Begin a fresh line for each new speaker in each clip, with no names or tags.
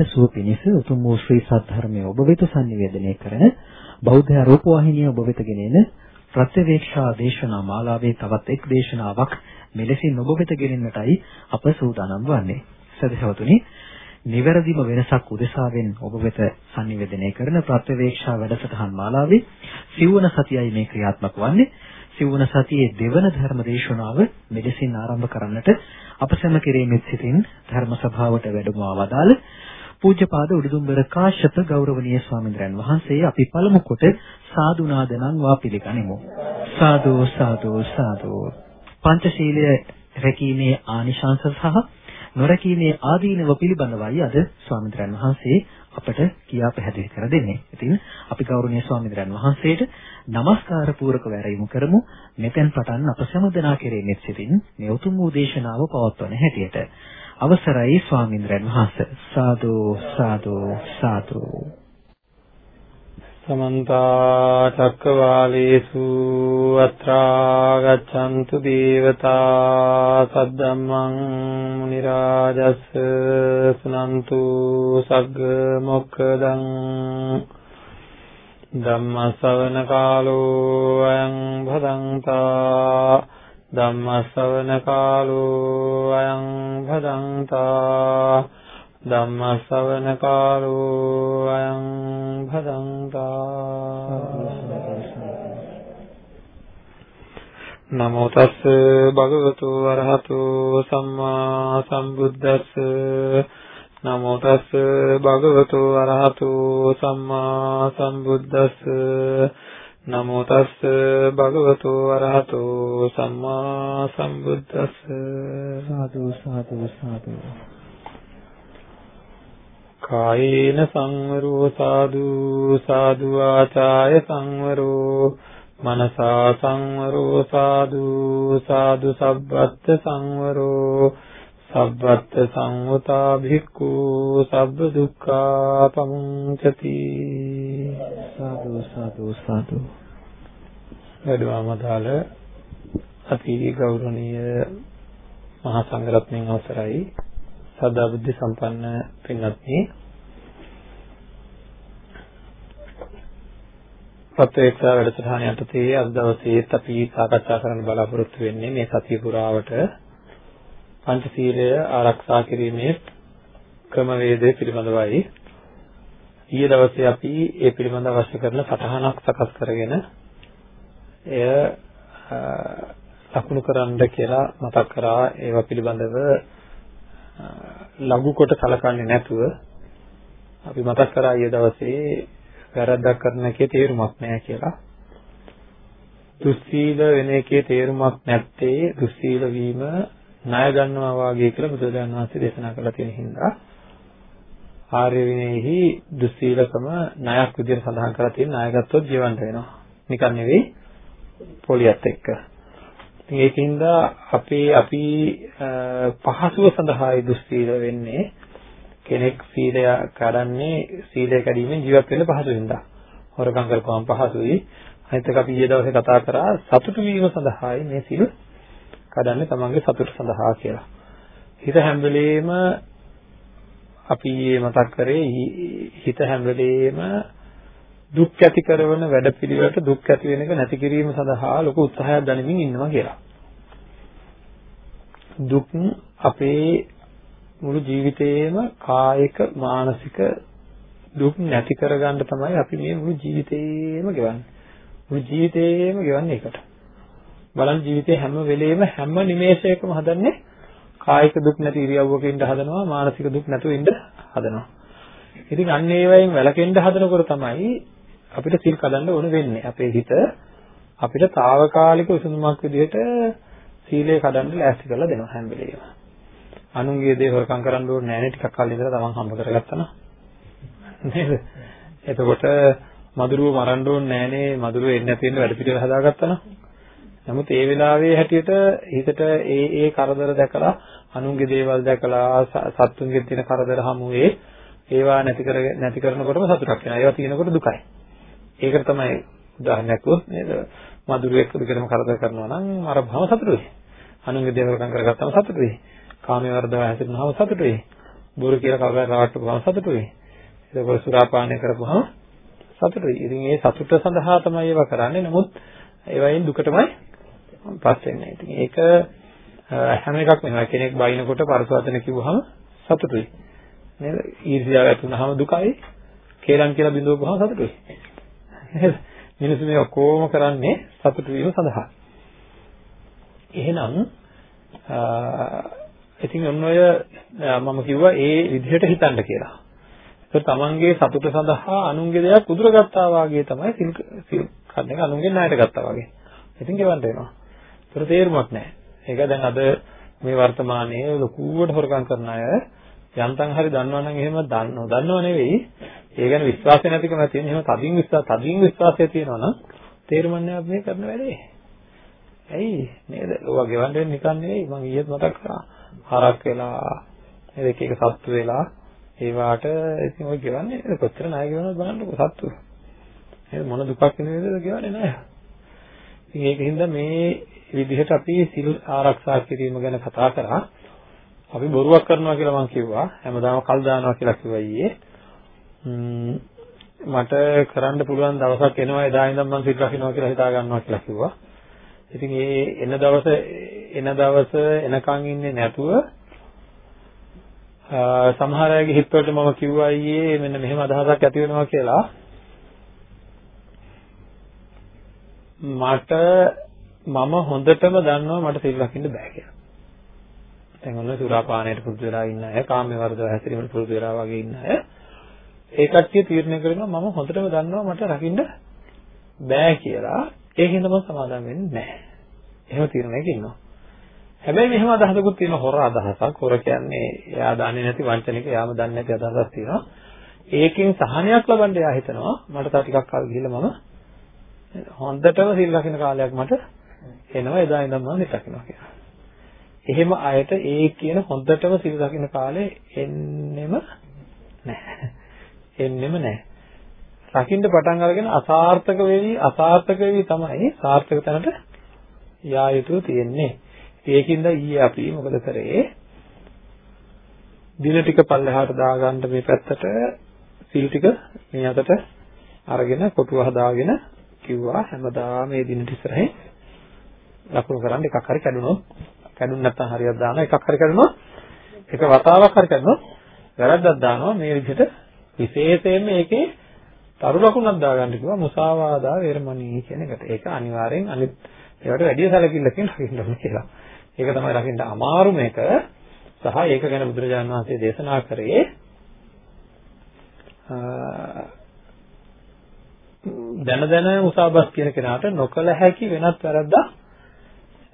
සමහිත සුව පිණිස උතුම් වූ ශ්‍රී සද්ධර්මයේ ඔබ වෙත sannivedanaya කරන බෞද්ධ රූප වාහිනිය ඔබ වෙත ගෙනෙන ප්‍රත්‍යවේක්ෂා දේශනා මාලාවේ තවත් එක් දේශනාවක් මෙලෙසින් ඔබ වෙත ගෙනෙන්නටයි අප සූදානම් වන්නේ. සදහවතුනි නිවැරදිම වෙනසක් උදෙසාවෙන් ඔබ වෙත sannivedanaya කරන ප්‍රත්‍යවේක්ෂා වැඩසටහන් මාලාවේ සිව්වන සතියයි මේ ක්‍රියාත්මක වන්නේ. සිවුන සතියේ දෙවන ධර්ම දේශනාව මෙලෙසින් ආරම්භ කරන්නට අප සැම කෙරෙහිමත් සිටින් ධර්ම සභාවට වැඩම ආවදාල පූජ්‍යපාද උඩුදුම්බර කාශ්‍යප ගෞරවනීය ස්වාමීන් වහන්සේ අපි පළමු කොට සාදු නාදනම් වා පිළිගනිමු සාදු සාදු සාදු පංචශීලය රැකීමේ ආනිශංස සහ නොරැකීමේ ආදීනව පිළිබඳවයි අද ස්වාමීන් වහන්සේ අපට කියා පැහැදිලි කර දෙන්නේ. ඉතින් අපි ගෞරවනීය ස්වාමීන් වහන්සේට নমස්කාර පූරක වැරයුම් කරමු. මෙතෙන් පටන් අප සමදනා කෙරෙන්නේ සිටින් මේ උතුම් වූ දේශනාව පවත්වන හැටියට. අවසරයි ස්වාමීන් වහන්සේ. සාදු සාදු සාදු.
සමන්ත චක්කවාලේසු අත්‍රා ගච්ඡන්තු දේවතා සද්දම්මං මුනි රාජස් සුනන්තු සග්ග මොක්ඛදං ධම්ම ශ්‍රවණ කාලෝ අයං භදංතා ධම්ම ශ්‍රවණ කාලෝ අයං භදංතා ධම්ම ශ්‍රවණ කාලෝ අයං භදංතා නමෝ තස්ස භගවතු වරහතු සම්මා සම්බුද්දස්ස නමෝ තස්ස භගවතු අරහතු සම්මා සම්බුද්දස්ස නමෝ තස්ස භගවතු අරහතු සම්මා සම්බුද්දස්ස.
සාදු සාදු සාදු.
කායේන සංවරෝ සාදු සාදු ආචාය සංවරෝ. මනසා සංවරෝ සාදු සාදු සබ්බත් සංවරෝ. සබ්බත් සංවතා භික්ඛු සබ්බ දුක්ඛා පමුංචති.
සාදු සාදු සාදු
වැඩමවදාල අති ගෞරවනීය මහා සංඝරත්නයන් අවසරයි. සදා බුද්ධ සම්පන්න පින්වත්නි. ප්‍රත්‍යක්ෂ වැඩසටහන යටතේ අද දවසේත් අපි සාකච්ඡා කරන්න බලාපොරොත්තු වෙන්නේ මේ සතිය පුරාවට. පංචශීලය ආරක්ෂා කිරීමේ ක්‍රමවේදය පිළිබඳවයි. ඊයේ දවසේ අපි ඒ පිළිබඳව අවශ්‍ය කරන සටහනක් සකස් කරගෙන එය ලකුණු කරන්න කියලා මතක් කරා ඒවා පිළිබඳව ලඝු කොට සලකන්නේ නැතුව අපි මතක් කරා ඊයේ දවසේ වැරද්දක් කරන එකේ තේරුමක් නැහැ කියලා. දුස්සීල වෙන එකේ තේරුමක් නැත්තේ දුස්සීල වීම ණය ගන්නවා වාගේ කියලා බුදුරජාණන් වහන්සේ දේශනා කරලා තියෙන හින්දා ආර්ය විනයෙහි දුස්සීලකම ණයක් විදිහට සඳහන් කරලා තියෙන ණය ගත්තොත් ජීවන්ත වෙනවා. නිකන් නෙවෙයි පොලියත් එක්ක. ඉතින් ඒකින්ද අපේ අපි පහසුව සඳහායි දුස්සීල වෙන්නේ කෙනෙක් සීලය කඩන්නේ සීලය කැඩීමෙන් ජීවත් වෙන්න පහසු වෙනදා. හොරකම් කරපුවම පහසුයි. අනිත් එක අපි ඊයේ දවසේ කතා කරා සතුටු වීම සඳහායි මේ සීල කඩන්නේ තමන්ගේ සතුට සඳහා කියලා. හිත හැම වෙලේම අපි මතක් කරේ හිත හැම වෙලේම දුක් ඇති කරන වැඩපිළිවෙලට දුක් ඇති වෙන එක නැති කිරීම සඳහා ලොකු උත්සාහයක් දනමින් ඉන්නවා කියලා. දුක් අපේ මුළු ජීවිතේම කායික මානසික දුක් නැති කරගන්න තමයි අපි මේ මුළු ජීවිතේම ගෙවන්නේ. මුළු ජීවිතේම ගෙවන්නේ ඒකට. බලන් ජීවිතේ හැම වෙලෙම හැම නිමේෂයකම හදන්නේ කායික දුක් නැති ඉරියව්වක ඉඳ හදනවා මානසික දුක් නැතුව ඉඳ හදනවා. ඉතින් අන්න ඒ වයින් වැළකෙන්න හදනකොට තමයි අපිට සිල් කඩන්න ඕන වෙන්නේ. අපේ හිත අපිට తాවකාලික විසඳුමක් විදිහට සීලය කඩන්න ලෑස්ති කරලා දෙනවා හැම වෙලේම. අනුන්ගේ දේ හොරකම් කරන්න ඕනේ නැහැ නේ ටිකක් කල් ඉඳලා තමන් හම්බ කරගත්තා නම්. නේද? එතකොට මදුරුව මරන්න ඕනේ නැහැ නේ මදුරුව එන්නේ නැති වෙන්න වැඩ පිළිවෙල හදාගත්තා නම්. නමුත් ඒ වෙලාවේ හැටියට හිතට ඒ ඒ කරදර දැකලා අනුන්ගේ දේවල් දැකලා සත්තුන්ගේ තියෙන කරදර හමුවේ ඒවා නැති කර නැති කරනකොටම සතුටක් වෙනවා. ඒවා තියෙනකොට දුකයි. ඒකට තමයි උදාහරණයක් වොත් නේද? මధుරෙක් දිගටම කරදර කරනවා නම් අර භව සතුටුයි. අනුන්ගේ දේවල් කම් කරගත්තම සතුටුයි. කාමයේ වර්ධව හැසිරෙනවම සතුටුයි. බොරු කියලා කවුරුහරි රවට්ටපුවම සතුටුයි. එතකොට සුරාපානය කරපුවම සතුටුයි. ඉතින් ඒ සතුට සඳහා තමයි ඒවා කරන්නේ. නමුත් ඒවයින් දුකටමයි පස් වෙන්නේ. ඉතින් ඒක හැම එකක්ම එහෙමයි. කෙනෙක් බයිනකොට පරසවචන කිව්වහම සතුටුයි. නේද? ඊර්ෂ්‍යාව ඇති වුනහම දුකයි. කේලම් කියලා බිඳවපුවහම සතුටුයි. නේද? මිනිස්සු මේ ඔක්කොම කරන්නේ සතුටු වීම සඳහා. එහෙනම් ඉතින් ඔන්න ඔය මම කිව්වා ඒ විදිහට හිතන්න කියලා. ඒක තමන්ගේ සතුට සඳහා අනුන්ගේ දෙයක් උදුරගත්තා වාගේ තමයි සිල් සිල් කන්න එක අනුන්ගේ ණයට ගත්තා වාගේ. ඉතින් ගෙවන්න වෙනවා. ඒතර තේරුමක් නැහැ. ඒක දැන් අද මේ වර්තමානයේ ලොකුවට හොරකම් කරන අය යන්තම් හරි දන්නවනම් එහෙම දන්නව දන්නව නෙවෙයි ඒ ගැන විශ්වාසය නැතිකම තියෙන එහෙම තදින් විශ්වාස තදින් විශ්වාසය තියෙනවා නම් තේරුම් නැහැ මේ කරන වැඩේ. ඇයි? නේද? ඔවා ගෙවන්න වෙන්නේ නිකන් නෙවෙයි. මම ඊයේත් මතක් කරා. හරක් වෙලා නේද? එක එක සත්තු වෙලා. ඒ වාට ඉතින් ඔය ගෙවන්නේ කොච්චර ණය ගෙවනවද බලන්නකෝ සත්තු. නේද? මොන දුකක් වෙනවද ගෙවන්නේ නැහැ ඉතින් ඒකින්ද මේ විදිහට අපි සිල් ආරක්ෂා කිරීම ගැන කතා කරා. අපි බොරුවක් කරනවා කියලා මම කිව්වා. හැමදාම කල් දානවා කියලා කිව්වා ඊයේ. මට කරන්න පුළුවන් දවසක් එනවා එදා ඉඳන් මම සිල් රකින්නවා කියලා හිතා ගන්නවා කියලා කිව්වා. ඉතින් ඒ එන දවස එන දවස එනකන් ඉන්නේ නැතුව සමහර අයගේ හිතවලට මම කිව්වා ඊයේ මෙන්න මෙහෙම අදහසක් ඇති වෙනවා කියලා. මට මම හොඳටම දන්නවා මට සිල් රකින්න බෑ කියලා. දැන් ඔන්න සුරාපානයට පුරුදු වෙලා ඉන්න අය, කාමයේ වර්ධව හැසිරීමට පුරුදු වෙලා වගේ ඉන්න අය. ඒ කට්ටිය තීරණය කරනවා මම හොඳටම දන්නවා මට රකින්න බෑ කියලා. ඒකෙන්ද මම සමාදම් වෙන්නේ නැහැ. එහෙම තීරණයක ඉන්නවා. හැබැයි මෙහෙම අදහසකුත් තියෙන හොර අදහසක්. හොර කියන්නේ එයා දන්නේ නැති වංචනික, යාම දන්නේ නැති අදහසක් තියෙනවා. ඒකෙන් සහනයක් ලබන්න එයා හිතනවා මට තව ටිකක් කල් ගිහිල්ලා මම හොඳටම සිල් රකින්න කාලයක් මට එනවා එදා ඉඳන් මම සිල් රකින්නවා කියලා. එහෙම අයට ඒ කියන හොඳටම සිල් රකින්න කාලේ එන්නෙම නැහැ. එන්නෙම නැහැ. රකින්න පටන් අරගෙන අසාර්ථක වෙවි අසාර්ථක වෙවි තමයි සාර්ථක තැනට යා යුතු තියෙන්නේ. ඒකින්ද ඊයේ අපි මොකද කරේ? දින ටික පල්ලෙහාට දාගන්න මේ පැත්තට සිල් ටික මේ අතට අරගෙන කොටුව හදාගෙන කිව්වා හැමදාම මේ දිනට ඉස්සරහින් ලකුණු කරන්න එකක් හරි කැඩුනොත් කැඩුන් නැත්නම් හරියට දානවා එකක් හරි කැඩුනොත් එක වතාවක් හරි කැඩුනොත් වැරද්දක් දානවා මේ විදිහට විශේෂයෙන්ම ඒකේ තරු ලකුණක් දාගන්න කිව්වා මුසාවාදා වේරමණී කියන එකට. ඒක අනිවාර්යෙන් අනිත් ඒවට වැඩි සැලකිල්ලකින් රකින්න ඕනේ කියලා. ඒක තමයි රකින්න අමාරුම එක. සහ ඒක ගැන බුදුරජාණන් වහන්සේ දේශනා කරේ දැන දැන මුසාබස් කියන කෙනාට නොකල හැකි වෙනත් වැරද්දක්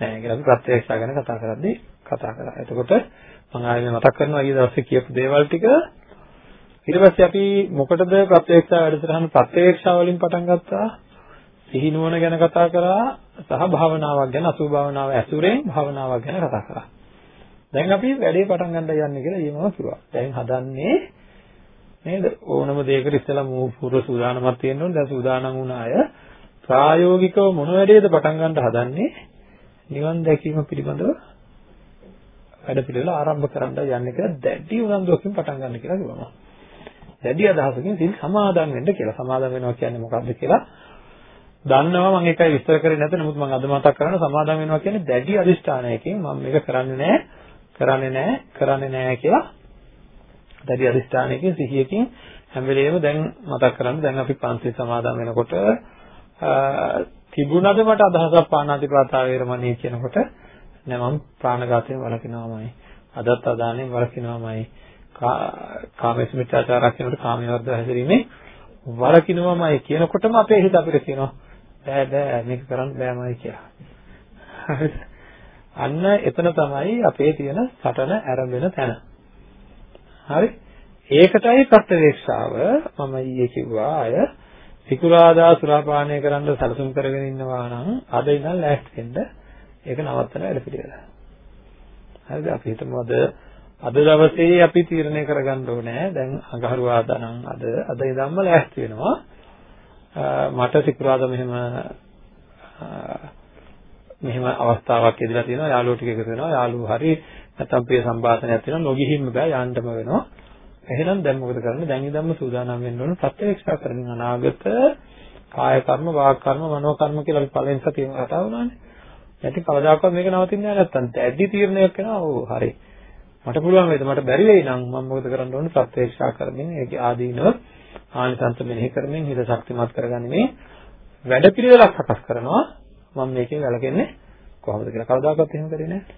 නැහැ කියලා අපි ප්‍රත්‍යක්ෂා ගැන කතා කරද්දී කතා කරා. එතකොට මම ආයෙත් මතක් කරනවා ඊයේ දවසේ කියපු දේවල් ටික ඊට පස්සේ අපි මොකටද ප්‍රත්‍යක්ෂා වැඩසටහන ප්‍රත්‍යක්ෂා වලින් පටන් ගත්තා? සිහි නුවණ ගැන කතා කරා සහ භාවනාවක් ගැන අසුභ භාවනාව ඇසුරෙන් භාවනාවක් ගැන කතා කරා. දැන් අපි වැඩේ පටන් ගන්න යන්නේ කියලා ඊමම කිව්වා. දැන් හදන්නේ නේද ඕනම දෙයකට ඉස්සලා පූර්ව සූදානමක් තියෙන්න ඕනේ දැන් සූදානම් වුණ අය ප්‍රායෝගිකව මොන වැඩේද පටන් ගන්න හදන්නේ නිවන් දැකීම පිළිබඳව වැඩ පිළිවෙල ආරම්භ කරන්න යන්නේ කියලා දැඩි උනන්දුවකින් පටන් ගන්න කියලා කිව්වම දැඩි අදහසකින් සිල් සමාදන් වෙන්න කියලා. සමාදන් වෙනවා කියන්නේ මොකක්ද කියලා? දන්නවා මම ඒකයි විස්තර කරේ නැත නමුත් මම අද මතක් කරනවා සමාදන් වෙනවා කියන්නේ දැඩි අදිෂ්ඨානයකින් මම මේක කරන්නේ නැහැ කරන්නේ නැහැ කරන්නේ නැහැ කියලා. දැඩි අදිස්ථානයකින් සිහියකින් හැම වෙලෙම දැන් මතක් කරගන්න දැන් අපි පන්සිල් සමාදන් වෙනකොට තිබුණද මට අදහසක් පාණාතිපාතා වේරමණී කියනකොට නෑ මම ප්‍රාණඝාතයෙන් වළකිනවාමයි. අදත් අදානෙන් වළකිනවාමයි. කාමයේ මිත්‍යාචාරයක් කියනකොට කාමයේ වර්ධව හැසිරීමේ වළකිනවාමයි කියනකොටම අපේ හිත අපිට කියනවා බෑ බෑ මේක කරන්න බෑමයි කියලා අන්න එතන තමයි අපේ තියෙන සටන ආරම්භ වෙන තැන හරි? ඒකටයි ප්‍රත්‍යවේක්ෂාව මම ඊයේ කිව්වා අය සිකුරාදා සුරාපානය කරන්න සැලසුම් කරගෙන ඉන්නවා නම් අද ඉඳන් ලෑස්ති වෙන්න ඒක නවත්තන වැඩ පිළිවෙල. හරිද? අපි හිතමු අද අද දවසේ අපි තීරණය කරගන්න ඕනේ. දැන් අඟහරුවාදා නම් අද අද ඉඳන්ම ලෑස්ති වෙනවා. මට සිකුරාදා මෙහෙම මෙහෙම අවස්ථාවක් ඉදලා තියෙනවා. යාළුවෝ ටික එකතු වෙනවා. යාළුවෝ හරි නැත්නම් ප්‍රිය සම්භාෂණයක් තියෙනවා. නොගිහින්ම බෑ යන්නම වෙනවා. එහෙනම් දැන් මොකද කරන්නේ? දැන් ඉඳන්ම සූදානම් වෙන්න ඕන ප්‍රත්‍යක්ෂා කරමින් අනාගත කාය කර්ම වාග් කර්ම මනෝ කර්ම කියලා අපි පළවෙනි සතියේම කතා වුණානේ. නැති කවදාකවත් මේක නවතින්නේ නැහැ නැත්තම් දැඩි තීරණයක් වෙනවා ඔව් හරි. මට පුළුවන් වේද මට බැරි වෙයි නම් මම මොකද කරන්න ඕනේ? ප්‍රත්‍යක්ෂා කරමින් ඒකේ ආදීනව ආනිසංස මෙනෙහි කරමින් හිත ශක්තිමත් කරගන්නේ වැඩ පිළිවෙලක් සකස් කරනවා. මම මේකෙන් වැළකෙන්නේ කොහොමද කියලා කවදාකවත් එහෙම කරේ නැහැ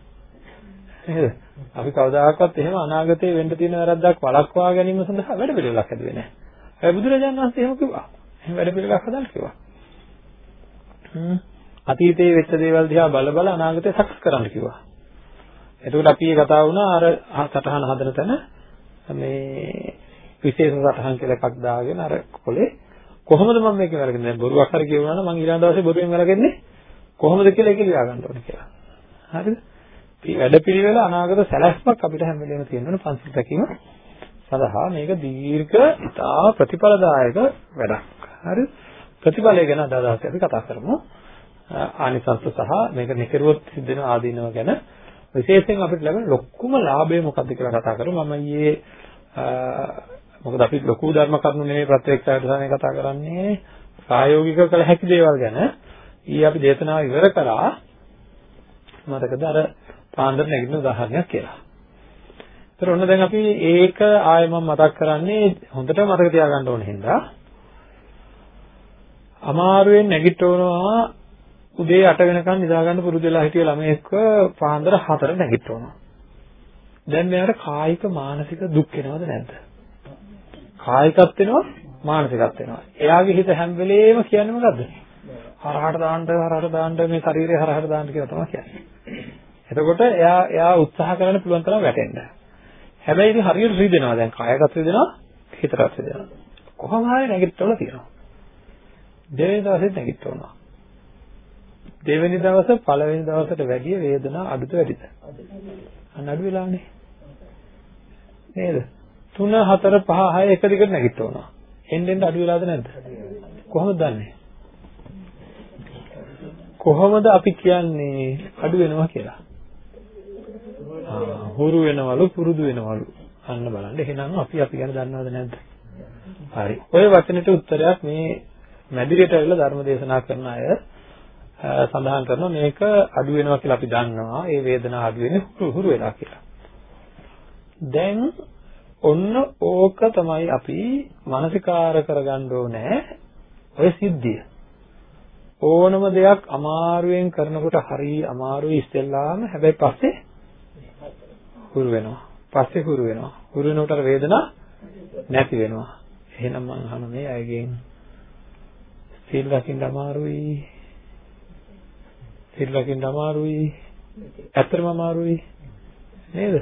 නේද? අපි කවදාකවත් එහෙම අනාගතේ වෙන්න තියෙන වැරද්දක් වළක්වා ගැනීම සඳහා වැඩ පිළිවෙලක් හදුවේ නැහැ හැබැයි බුදුරජාණන් වහන්සේ එහෙම කිව්වා. එහෙම වැඩ පිළිවෙලක් හදන්න කිව්වා. හ්ම්. අතීතයේ වෙච්ච දේවල් දිහා බල බල අනාගතේ සකස් කරන්න කිව්වා. එතකොට අපි කතා වුණා අර සටහන හදන තැන මේ විශේෂ සටහන් කියලා එකක් දාගෙන අර කොලේ කොහොමද මම මේක වැරගෙන්නේ දැන් බොරුවක් හරි කියවුණා නම් මම ඊළඟ දවසේ බොරුවෙන් වැරගෙන්නේ කොහොමද කියලා ඒක ලියා ගන්න ඕනේ කියලා. හරිද? වැඩපිළිවෙල අනාගත සැලැස්මක් අපිට හැම වෙලේම තියෙනවනේ පන්සල් රැකීම සඳහා මේක දීර්ඝ ඉතා ප්‍රතිඵලදායක වැඩක්. හරිද? ප්‍රතිඵලය ගැන අද දවසේ අපි කතා කරමු. ආනිසංස සහ මේක නිකරුවොත් සිද්ධ වෙන ආදීනව ගැන විශේෂයෙන් අපිට ලැබෙන ලොකුම ලාභය මොකක්ද කියලා කතා කරමු. මම ඊයේ මොකද අපි ලොකු ධර්ම කරුණු නෙමෙයි ප්‍රත්‍යක්ෂයට තමයි කතා කරන්නේ ප්‍රායෝගිකව කළ හැකි දේවල් ගැන ඊ අපි දේශනාව ඉවර කරා මතකද අර පාන්දර නැගිටින උදාහරණයක් කියලා. ඒතර ඔන්න දැන් අපි ඒක ආයෙ මම මතක් කරන්නේ හොඳට මතක තියාගන්න ඕන හින්දා අමාරුවෙන් නැගිටවනවා උදේ 8 වෙනකන් නිදා ගන්න පුරුදු වෙලා හිටිය ළමයෙක්ව පාන්දර 4 නැගිටවනවා. දැන් මෙයාට කායික මානසික දුක් වෙනවද නැද්ද? කායිකත් වෙනවා මානසිකත් වෙනවා. එයාගේ හිත හැම වෙලේම කියන්නේ මොකද්ද? හරහට දාන්න හරහට දාන්න මේ ශරීරය හරහට දාන්න කියලා තමයි කියන්නේ. එතකොට එයා එයා උත්සාහ කරන්න පුළුවන් තරම් වැටෙන්න. හැබැයි ඉතින් හරියට රිදෙනවා දැන් කායගත රිදෙනවා හිතට රිදෙනවා. කොහොම හරි නැගිටවල තියෙනවා. දෙවෙනි දවසේ නැගිටවනවා. දෙවෙනි දවස පළවෙනි දවසට වැඩිය වේදනාව අඩුද වැඩිද? අන්න අඩු වෙලානේ. නේද? 3 4 5 6 එක දිගට නැගිටවනවා. එන්න එන්න අඩු වෙලාද නැද්ද? කොහොමද දන්නේ? කොහොමද අපි කියන්නේ අඩු වෙනවා කියලා? හුරු වෙනවලු පුරුදු වෙනවලු. අන්න බලන්න. එහෙනම් අපි අපි ගැන දන්නවද නැද්ද? හරි. ඔය වචනෙට උත්තරයක් මේ මැදිරියට ඇවිල්ලා ධර්ම දේශනා කරන අය සඳහන් කරනවා මේක අඩු වෙනවා කියලා අපි දන්නවා. ඒ වේදනාව අඩු වෙන්නේ හුරු වෙලා කියලා. දැන් ඔන්න ඕක තමයි අපි මානසිකාර කරගන්න ඕනේ ඔය සිද්ධිය. ඕනම දෙයක් අමාරුවෙන් කරනකොට හරි අමාරුයි ඉස්සෙල්ලාම හැබැයි පස්සේ හුරු වෙනවා. පස්සේ හුරු වෙනවා. හුරු වෙනකොට අර වේදනාව නැති වෙනවා. එහෙනම් මම අහන මේ අයගෙන් සීල් රකින්න අමාරුයි. සීල් රකින්න අමාරුයි. ඇත්තටම අමාරුයි. නේද?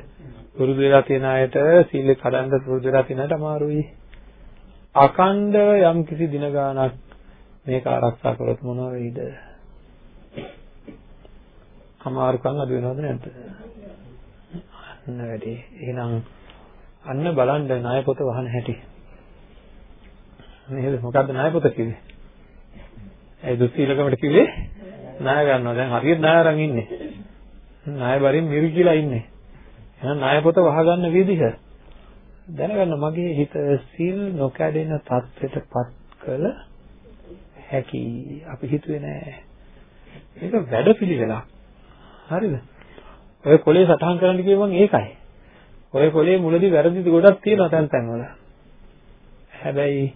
පුරුදු වෙලා තියෙන අයට සීල කඩන්න පුරුදු වෙලා තියෙන අයට අමාරුයි. අකණ්ඩව යම් කිසි දින ගානක් මේක ආරක්ෂා කරොත් මොනවා වෙයිද? අමාරුකම් අඩු වෙනවද නැද්ද? අන්න වැඩි. එහෙනම් අන්න බලන්න ණය පොත වහන හැටි. නේද? මොකද්ද ණය පොත කිව්වේ? ඒ දුස්සීලකමට කිව්වේ ණය ගන්නවා. දැන් හරියට ණය අරන් ඉන්නේ. ණය බරින් මිරිකිලා ඉන්නේ. එහෙනම් ණය පොත වහගන්න විදිහ දැනගන්න මගේ හිත සිල් නොකඩෙන තත්ත්වයටපත් කළ හැකි අපි හිතුවේ නෑ මේක වැඩපිළිවෙලක් හරිද ඔය කොලේ සටහන් කරන්න කිව්වම ඒකයි ඔය කොලේ මුලදී වැරදි ගොඩක් තියෙනවා තැන් තැන් වල හැබැයි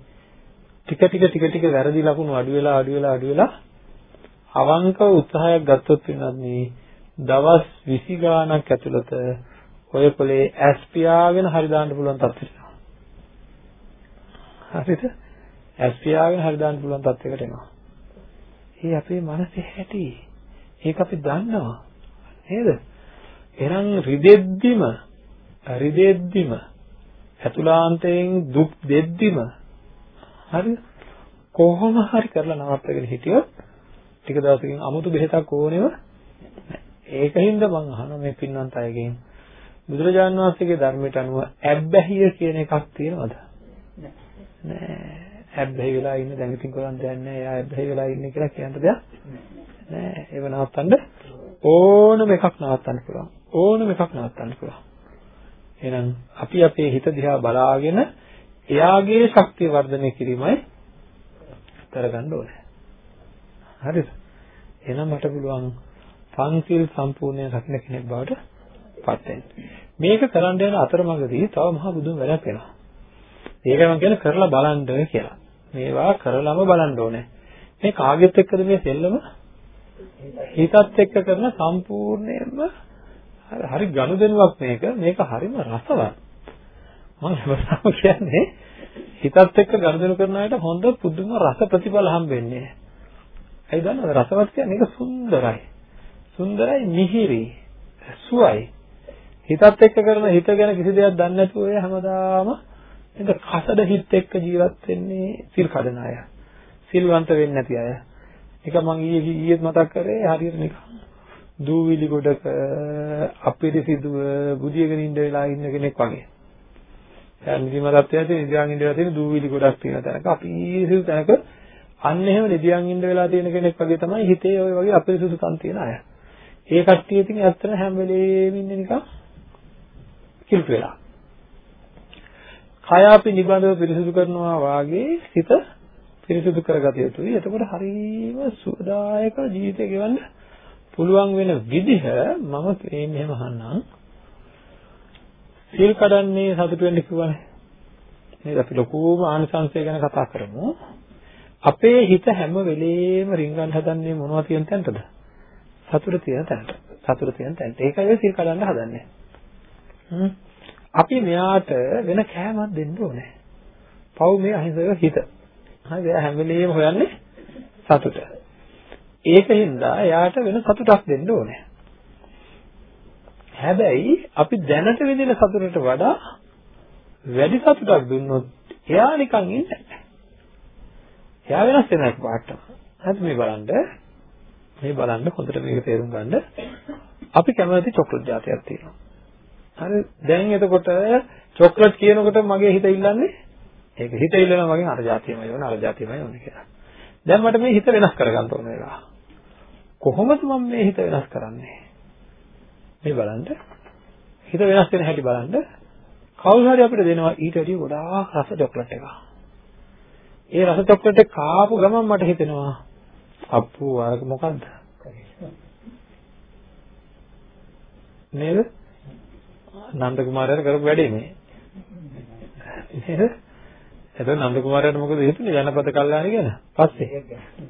ටික ටික ටික ටික වැරදි ලකුණු අඩු වෙලා අඩු වෙලා අඩු වෙලා අවංක උත්සාහයක් ගත්තොත් වෙනත් මේ දවස් 20 ගාණක් ඇතුළත ඔය කොලේ ඇස් පියාගෙන හරි දාන්න පුළුවන් තත්ත්වයට හරිද ඇස් පියාගෙන හරි දාන්න පුළුවන් තත්යකට එනවා. ඒ අපේ මනසේ හැටි. ඒක අපි දන්නවා. නේද? එහෙනම් රිදෙද්දිම රිදෙද්දිම ඇතුලාන්තයෙන් දුක් දෙද්දිම හරි කොහොම හරි කරලා නවත්තගෙන හිටියොත් ටික දවසකින් 아무තු බෙහෙතක් ඕනෙව ඒකින්ද මම අහනවා මේ පින්වන්ත අයගෙන්. බුදුරජාණන් වහන්සේගේ ධර්මයට අනුව ඇබ්බැහිය කියන එකක් තියෙනවද? නෑ. ඇබ්බැහි වෙලා ඉන්නේ දැන් ඉතින් කරන් දෙයක් නැහැ එයා ඇබ්බැහි වෙලා ඉන්නේ කියලා කියන්න දෙයක් නෑ. ඒව නවත්තන්න ඕනම එකක් නවත්තන්න පුළුවන්. ඕනම එකක් නවත්තන්න පුළුවන්. එහෙනම් අපි අපේ හිත දිහා බලාගෙන එයාගේ ශක්තිය වර්ධනය කිරීමයි කරගන්න ඕනේ. හරිද? එහෙනම් මට පුළුවන් පන්සිල් සම්පූර්ණයෙන් රකින්න කෙනෙක් බවට පත් වෙන්න. මේක කරන්න යන අතරමඟදී තව මහා බුදුන් වැඩක් වෙනවා. ඒක මම කියන්නේ කරලා බලන්න කියලා. මේවා කරලම බලන්න ඕනේ. මේ කාගෙත් එක්කද මේ සෙල්ලම? හිතත් එක්ක කරන සම්පූර්ණයෙන්ම හරි ගනුදෙනුවක් මේක. මේක හරිම රසවත්. මම හැමදාම කියන්නේ හිතත් එක්ක ගනුදෙනු කරන අයට හොඳ පුදුම රස ප්‍රතිඵල හම්බෙන්නේ. ඇයි දන්නවද? රසවත් කියන්නේ ඒක සුන්දරයි. සුන්දරයි මිහිරි සුවයි. හිතත් එක්ක කරන හිත ගැන කිසි දෙයක් දන්නේ නැතුව ඔය හැමදාම නේද කසඩ හිත එක්ක ජීවත් වෙන්නේ සිල් කඩන අය. සිල්වන්ත වෙන්නේ නැති අය. ඒක මම ඊයේ ඊයේත් මතක් කරේ හරියට නිකන් දූවිලි ගොඩක අපිරිසිදුව බුදියගෙන ඉන්න වෙලා ඉන්න කෙනෙක් වගේ. දැන් නිදිමතත් ඇති නිදියන් ඉන්න වෙලා තියෙන දූවිලි ගොඩක් තියෙන තැනක අපිරිසිදු තැනක අන්න එහෙම නිදියන් ඉන්න වෙලා තියෙන කෙනෙක් වගේ තමයි හිතේ ওই වගේ අපිරිසිදුකම් තියෙන අය. ඒ කට්ටිය ඉතින් ඇත්තට හැම වෙලේම ඉන්නේ නිකන් කිල්ප වෙලා. කය අපි නිබඳව පිරිසිදු කරනවා වාගේ හිත පිරිසිදු කරගත යුතුයි. එතකොට හරිම සුවදායක ජීවිතය ගෙවන්න පුළුවන් වෙන විදිහ මම මේ මෙහෙම අහන්නම්. සීල් කඩන්නේ සතුට වෙන්න කිව්වනේ. නේද අපි ලොකුම ආනිසංසය ගැන කතා කරමු. අපේ හිත හැම වෙලේම රිංගන්න හදන්නේ මොනවද කියන තැනටද? සතුට තියෙන තැනට. සතුට තියෙන තැනට. ඒකයි සීල් කඩන්න හදන්නේ. අපි මෙයාට වෙන කෑමක් දෙන්න ඕනේ. පව් මේ අහිංසක හිත. හරි එයා හැම වෙලේම හොයන්නේ සතුට. ඒකින්ද එයාට වෙන සතුටක් දෙන්න ඕනේ. හැබැයි අපි දැනට විඳින සතුටට වඩා වැඩි සතුටක් දුන්නොත් එයා නිකන් ඉන්නේ එයා වෙනස් වෙන එක පාටම. හරිද මේ බලන්න මේ බලන්න හොඳට මේක තේරුම් ගන්න. අපි කැමති චොක්ලට් జాතියක් තියෙනවා. හරි දැන් එතකොට චොක්ලට් කියනකොට මගේ හිත ඉල්ලන්නේ ඒක හිත ඉල්ලනවා මගේ අර જાතියමයි ඕන අර જાතියමයි ඕන කියලා. දැන් මට මේ හිත වෙනස් කරගන්න ඕන වෙලා. කොහොමද මම මේ හිත වෙනස් කරන්නේ? මේ බලන්න. හිත වෙනස් වෙන හැටි බලන්න. කවුරු හරි අපිට දෙනවා ඊට වැඩිය ගොඩාක් රස චොක්ලට් එකක්. ඒ රස චොක්ලට් එක කාපු ගමන් මට හිතෙනවා අප්පු ආරක මොකද්ද? නේද? නන්ද කුමාරයාට කරපු වැඩේ මේ. නේද? එතකොට නන්ද කුමාරයාට මොකද හිතුනේ ජනපද කල්ලාණි ගැන? පස්සේ.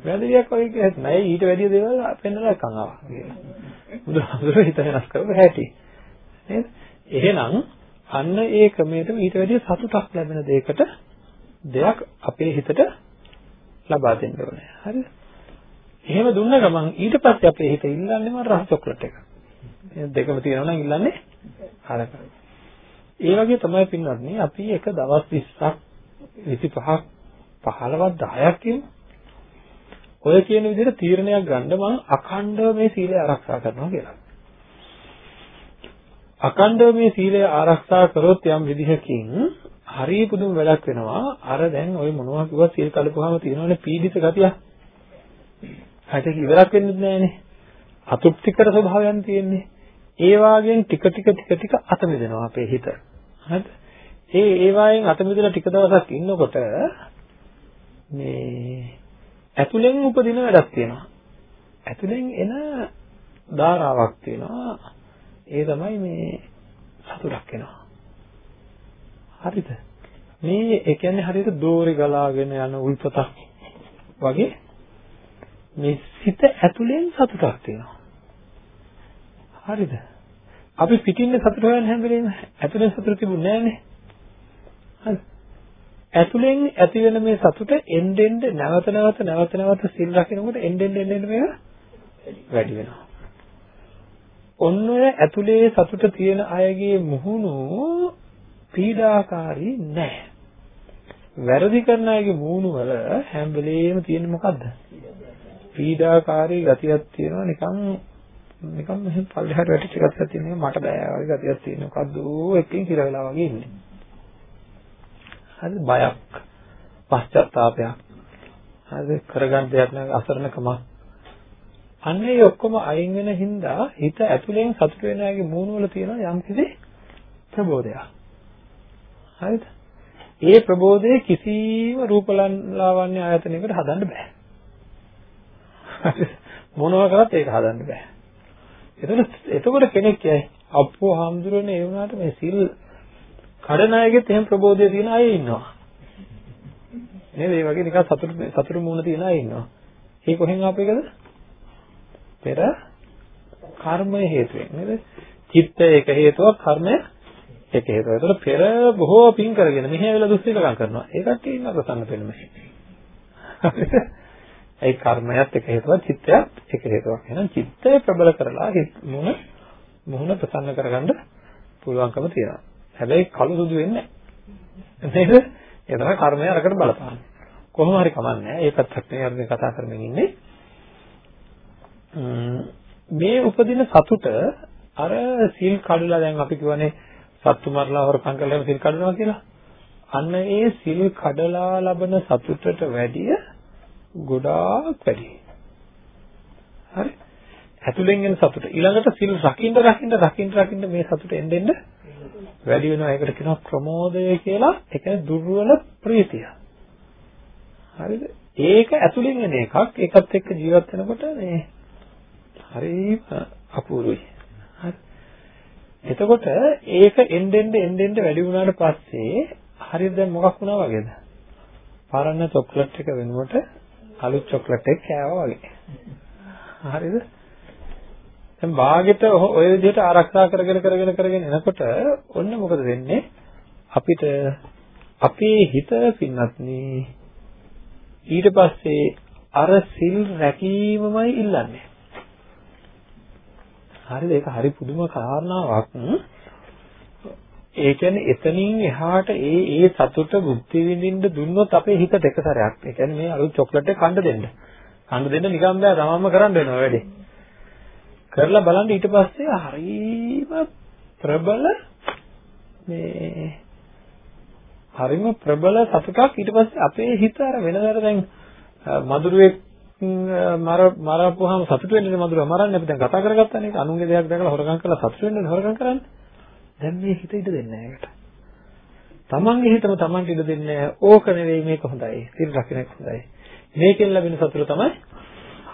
වැදගත්ක් වගේ කියලා හිතුනා. ඒ ඊට වැඩිය දේවල් පෙන්නලා කන් ආවා කියලා. බුදුහාමුදුරුවෝ හිත වෙනස් කරපු හැටි. නේද? එහෙනම් අන්න ඒ ක්‍රමයට ඊට වැඩිය සතුටක් ලැබෙන දෙයකට දෙයක් අපේ හිතට ලබා දෙන්න ඕනේ. හරිද? එහෙම දුන්න ගමන් ඊට පස්සේ අපේ හිත ඉල්ලන්නේ මර රස චොක්ලට් එක. දෙකම තියෙනවා නම් ඉල්ලන්නේ හරක. ඒ වගේ තමයි පින්වත්නි අපි එක දවස් 20ක් 25ක් 15ක් 10ක් කියන ඔය කියන විදිහට තීරණයක් ගන්න මම අඛණ්ඩව මේ සීලය ආරක්ෂා කරනවා කියලා. අඛණ්ඩව මේ සීලය ආරක්ෂා කරොත් යම් විදිහකින් හරි පුදුම වැඩක් වෙනවා. අර දැන් ඔය මොනවා කිව්වා සීල් කඩපුවාම තියෙනවනේ පීඩිත ගතිය. හිතේ ඉවරක් වෙන්නේ නැහනේ. අතෘප්තිකර ස්වභාවයන් තියෙන්නේ. ඒ වාගෙන් ටික ටික ටික ටික අත මිදෙනවා අපේ හිත. හරිද? ඒ ඒ වායෙන් අත මිදලා ටික දවසක් ඉන්නකොට මේ ඇතුලෙන් උපදින වැඩක් තියෙනවා. ඇතුලෙන් එන ධාරාවක් තියෙනවා. ඒ තමයි මේ සතුටක් එනවා. හරිද? මේ ඒ කියන්නේ හරියට දෝරේ ගලාගෙන යන උල්පතක් වගේ මේ සිත ඇතුලෙන් සතුටක් තියෙනවා. හරිද? අපි පිටින් සතුට හොයන හැම වෙලේම ඇතුලෙන් සතුට තිබුණේ නැහනේ. හරි. ඇතුලෙන් ඇති වෙන මේ සතුට එන්නෙන් නැවත නැවත නැවත නැවත සිල් රකින්නකොට එන්නෙන් එන්නෙන් මේක වැඩි වෙනවා. ඔන්න ඔය ඇතුලේ සතුට තියෙන අයගේ මුහුණු පීඩාකාරී නැහැ. වැරදි කරන අයගේ මුහුණු වල හැම වෙලේම තියෙන්නේ මොකද්ද? පීඩාකාරී ගතියක් තියෙනවා නිකන් නිකන් මෙහෙම පල්ලෙහාට වැටිච්ච ගතියක් තියෙනවා මට බෑ වගේ ගතියක් තියෙනවා. මොකද්ද එකකින් කියලා වෙලා වගේ ඉන්නේ. හරි බයක් පශ්චාත්තාවයක් හරි කරගන්න දෙයක් නැහැ අසරණකම අන්න ඒ ඔක්කොම අයින් වෙන හින්දා හිත ඇතුලෙන් සතුට වෙන අයගේ මූණ වල තියෙන යම්කිසි ප්‍රබෝධයක්. හරිද? ඒ ප්‍රබෝධය කිසිම රූපලාවන්‍ය ආයතනයකට හදන්න බෑ. මොනවා කරත් ඒක හදන්න බෑ. එතකොට එතකොට කෙනෙක් කියයි අප්පෝ හාමුදුරනේ ඒ වුණාට මේ සිල් කඩන අයගෙත් එහෙම ප්‍රබෝධය තියෙන අය ඉන්නවා. නේද? ඒ වගේ නිකන් සතුට සතුට මූණ තියෙන අය ඉන්නවා. ඒ කොහෙන් ආපු එකද? පෙර කර්මය හේතුවෙන් නේද? චිත්තය එක හේතුවක් කර්මය එක හේතුවක්. ඒතකොට පෙර බොහෝ පින් කරගෙන මෙහි ඇවිල්ලා දුස්තිකම් කරනවා. ඒකට ඉන්න ප්‍රසන්න වෙන්නේ. ඒ කර්මයක් එක හේතුවක් චිත්තයක් එක හේතුවක්. එහෙනම් චිත්තය ප්‍රබල කරලා මුණ මුහුණ ප්‍රසන්න කරගන්න පුළුවන්කම තියෙනවා. හැබැයි කළු සුදු වෙන්නේ නැහැ. නේද? ඒ තමයි කර්මය අරකට බලපාන්නේ. කොහොම හරි කමන්නේ. ඒ පැත්තක් නේ අපි කතා කරමින් ඉන්නේ. මේ උපදින සතුට අර සීල් කඩලා දැන් අපි කියවනේ සත්තු මරලා හොරකම් කරලා සීල් කඩනවා කියලා. අන්න ඒ සීල් කඩලා ලබන සතුටට වැඩිය ගොඩාක් වැඩි. හරි. ඇතුලෙන් එන සතුට. ඊළඟට සිල් රකින්න රකින්න රකින්න රකින්න මේ සතුට එන්න එන්න වැඩි වෙනවා. ඒකට කියනවා ප්‍රමෝදය කියලා. ඒ කියන්නේ දුර්වල ප්‍රීතිය. හරිද? ඒක ඇතුලෙන් එන එකක්. ඒකත් එක්ක ජීවත් වෙනකොට මේ හරිම අපූර්වයි. හරි. එතකොට ඒක එන්න එන්න එන්න එන්න වැඩි වුණාට පස්සේ හරියට දැන් මොකක් වුණා වගේද? පරණ චොක්ලට් එක වෙනුවට අලුත් චොක්ලට් එක කෑවා වගේ. හරිද? දැන් භාගෙට ඔය විදිහට ආරක්ෂා කරගෙන කරගෙන කරගෙන එනකොට ඔන්න මොකද වෙන්නේ? අපිට අපේ හිත පින්නත්නි ඊට පස්සේ අර සිල් රැකීමමයි ඉල්ලන්නේ. හරිද? ඒක හරි පුදුම කාරණාවක්. ඒ කියන්නේ එතනින් එහාට ඒ ඒ සතුට භුක්ති විඳින්න දුන්නොත් අපේ හිතට එක සැරයක්. ඒ කියන්නේ මේ අලුත් චොක්ලට් එක කන්න දෙන්න. කන්න දෙන්න නිකම් බෑ තමන්ම කරන්න වෙනවා වැඩේ. කරලා බලන්න ඊට පස්සේ හරිම ප්‍රබල මේ හරිම ප්‍රබල සතුටක් ඊට පස්සේ අපේ හිත අර වෙනදාට දැන් මధుරෙක් මර මරපුවාම සතුට වෙන්නේ මధుරව මරන්නේ අපි දැන් කතා කරගත්තානේ අනුන්ගේ දෙයක් දැකලා හොරගම් කරලා සතුට වෙන්නේ හොරගම් කරන්නේ දැන් මේ හිත ඉඩ දෙන්නේ නැහැ ඒකට. තමන්ගේ හිතම තමන්ට ඉඩ දෙන්නේ නැහැ. ඕක නෙවෙයි මේක හොඳයි. සිල් රකින්න හොඳයි. මේකෙන් ලැබෙන සතුට තමයි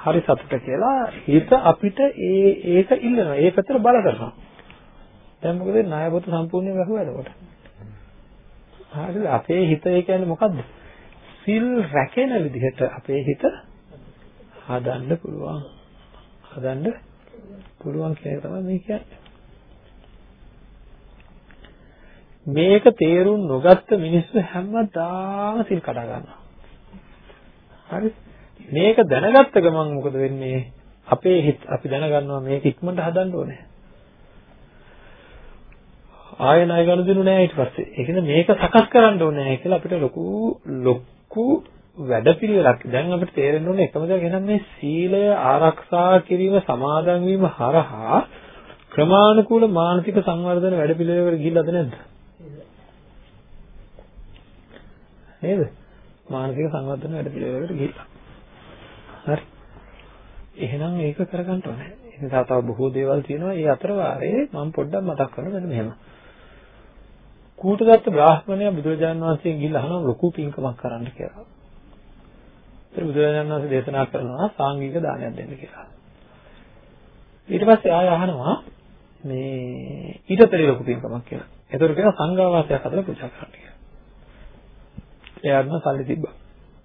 හරි සතුට කියලා හිත අපිට ඒ ඒක ඉල්ලනවා. ඒ පැත්තට බල කරනවා. දැන් මොකද ණයපොත සම්පූර්ණයෙන් වැහුවා එතකොට. හරිද? අපේ හිත ඒ කියන්නේ මොකද්ද? සිල් රැකෙන විදිහට අපේ හිත හදන්න පුළුවන්. හදන්න පුළුවන් කියන එක තමයි මේ කියන්නේ. මේක තේරුම් නොගත්ත මිනිස්සු හැමදාම සිල් කඩා ගන්නවා. හරි? මේක දැනගත්ත ගමන් මොකද වෙන්නේ? අපේ හිත අපි දැනගන්නවා මේක ඉක්මනට හදන්න ඕනේ. ආය ණය ගනුදෙනු නෑ ඊට පස්සේ. ඒ කියන්නේ මේක සකස් කරන්න ඕනේ කියලා අපිට ලොකු ලොකු වැඩපිළිවෙලක් දැන් අපිට තේරෙන්න ඕනේ එකම දේ එහෙනම් මේ සීලය ආරක්ෂා කිරීම සමාදන් වීම හරහා ක්‍රමානුකූල මානසික සංවර්ධන වැඩපිළිවෙලකට ගිහිල්ලාද නැද්ද? නේද? මානසික සංවර්ධන වැඩපිළිවෙලකට ගිහිල්ලා. හරි. එහෙනම් ඒක කරගන්න ඕනේ. ඒ නිසා තව බොහෝ දේවල් තියෙනවා. ඒ අතර වාරේ මම පොඩ්ඩක් මතක් කරන්න මෙන්න මෙහෙම. කූටදත්ත බ්‍රාහ්මණයා බුදුරජාණන් වහන්සේගෙන් ගිහිල්ලා අහනවා ලොකු පින්කමක් කරන්න කියලා. ඒත් බුදුරජාණන් වහන්සේ දේශනා කරනවා සාංගික දානයක් දෙන්න කියලා. ඊට පස්සේ ආය අහනවා මේ ඊටතරි ලොකු පින්කමක් කියලා. ඒතර කියනවා සංඝාවාසයක් හදලා පූජා කරන්න කියලා. එයාට නම් සල්ලි තිබ්බා.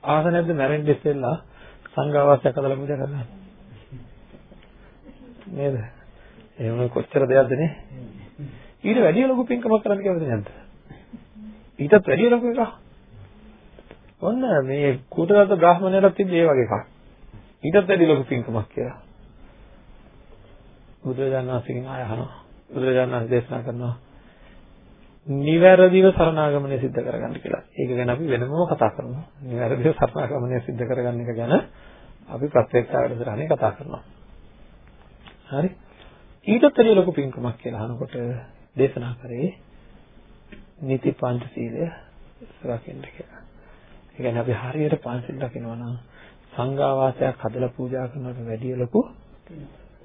ආස නැද්ද මැරෙන්න ඉස්සෙල්ලා සංඝාවාසයක් හදලා පූජා කරන්න. නේද? එහෙම කොච්චර දෙයක්ද නේ? ඊට වැඩිය ලොකු පින්කමක් කරන්න කැමති නැද්ද? ඊටත් වැඩිය ලොකු එකක්. ඔන්න මේ කූටදත්ත බ්‍රාහ්මණයටත් තිබ්බේ ඒ වගේ එකක්. ඊටත් වැඩිය ලොකු පින්කමක් කියලා. බුදුරජාණන් වහන්සේගෙන් ආය අහනවා. බුදුරජාණන් වහන්සේ දේශනා කරනවා නිවැරදිව සරණාගමනය සිද්ධ කරගන්න කියලා. ඒක ගැන අපි වෙනමම කතා කරනවා. නිවැරදිව සරණාගමනය සිද්ධ කරගන්න එක ගැන අපි ප්‍රත්‍යක්ෂ වැඩසටහනේ කතා කරනවා. හරි. ඊටත් වැඩිය ලොකු පින්කමක් කියලා අහනකොට දේශනා කරේ නීති පංචශීලය රකින්න කියලා. ඒ කියන්නේ අපි හරියට පංචශීල රකින්නවා නම් සංඝාවාසයක් හදලා පූජා කරනවට වැඩිය ලොකු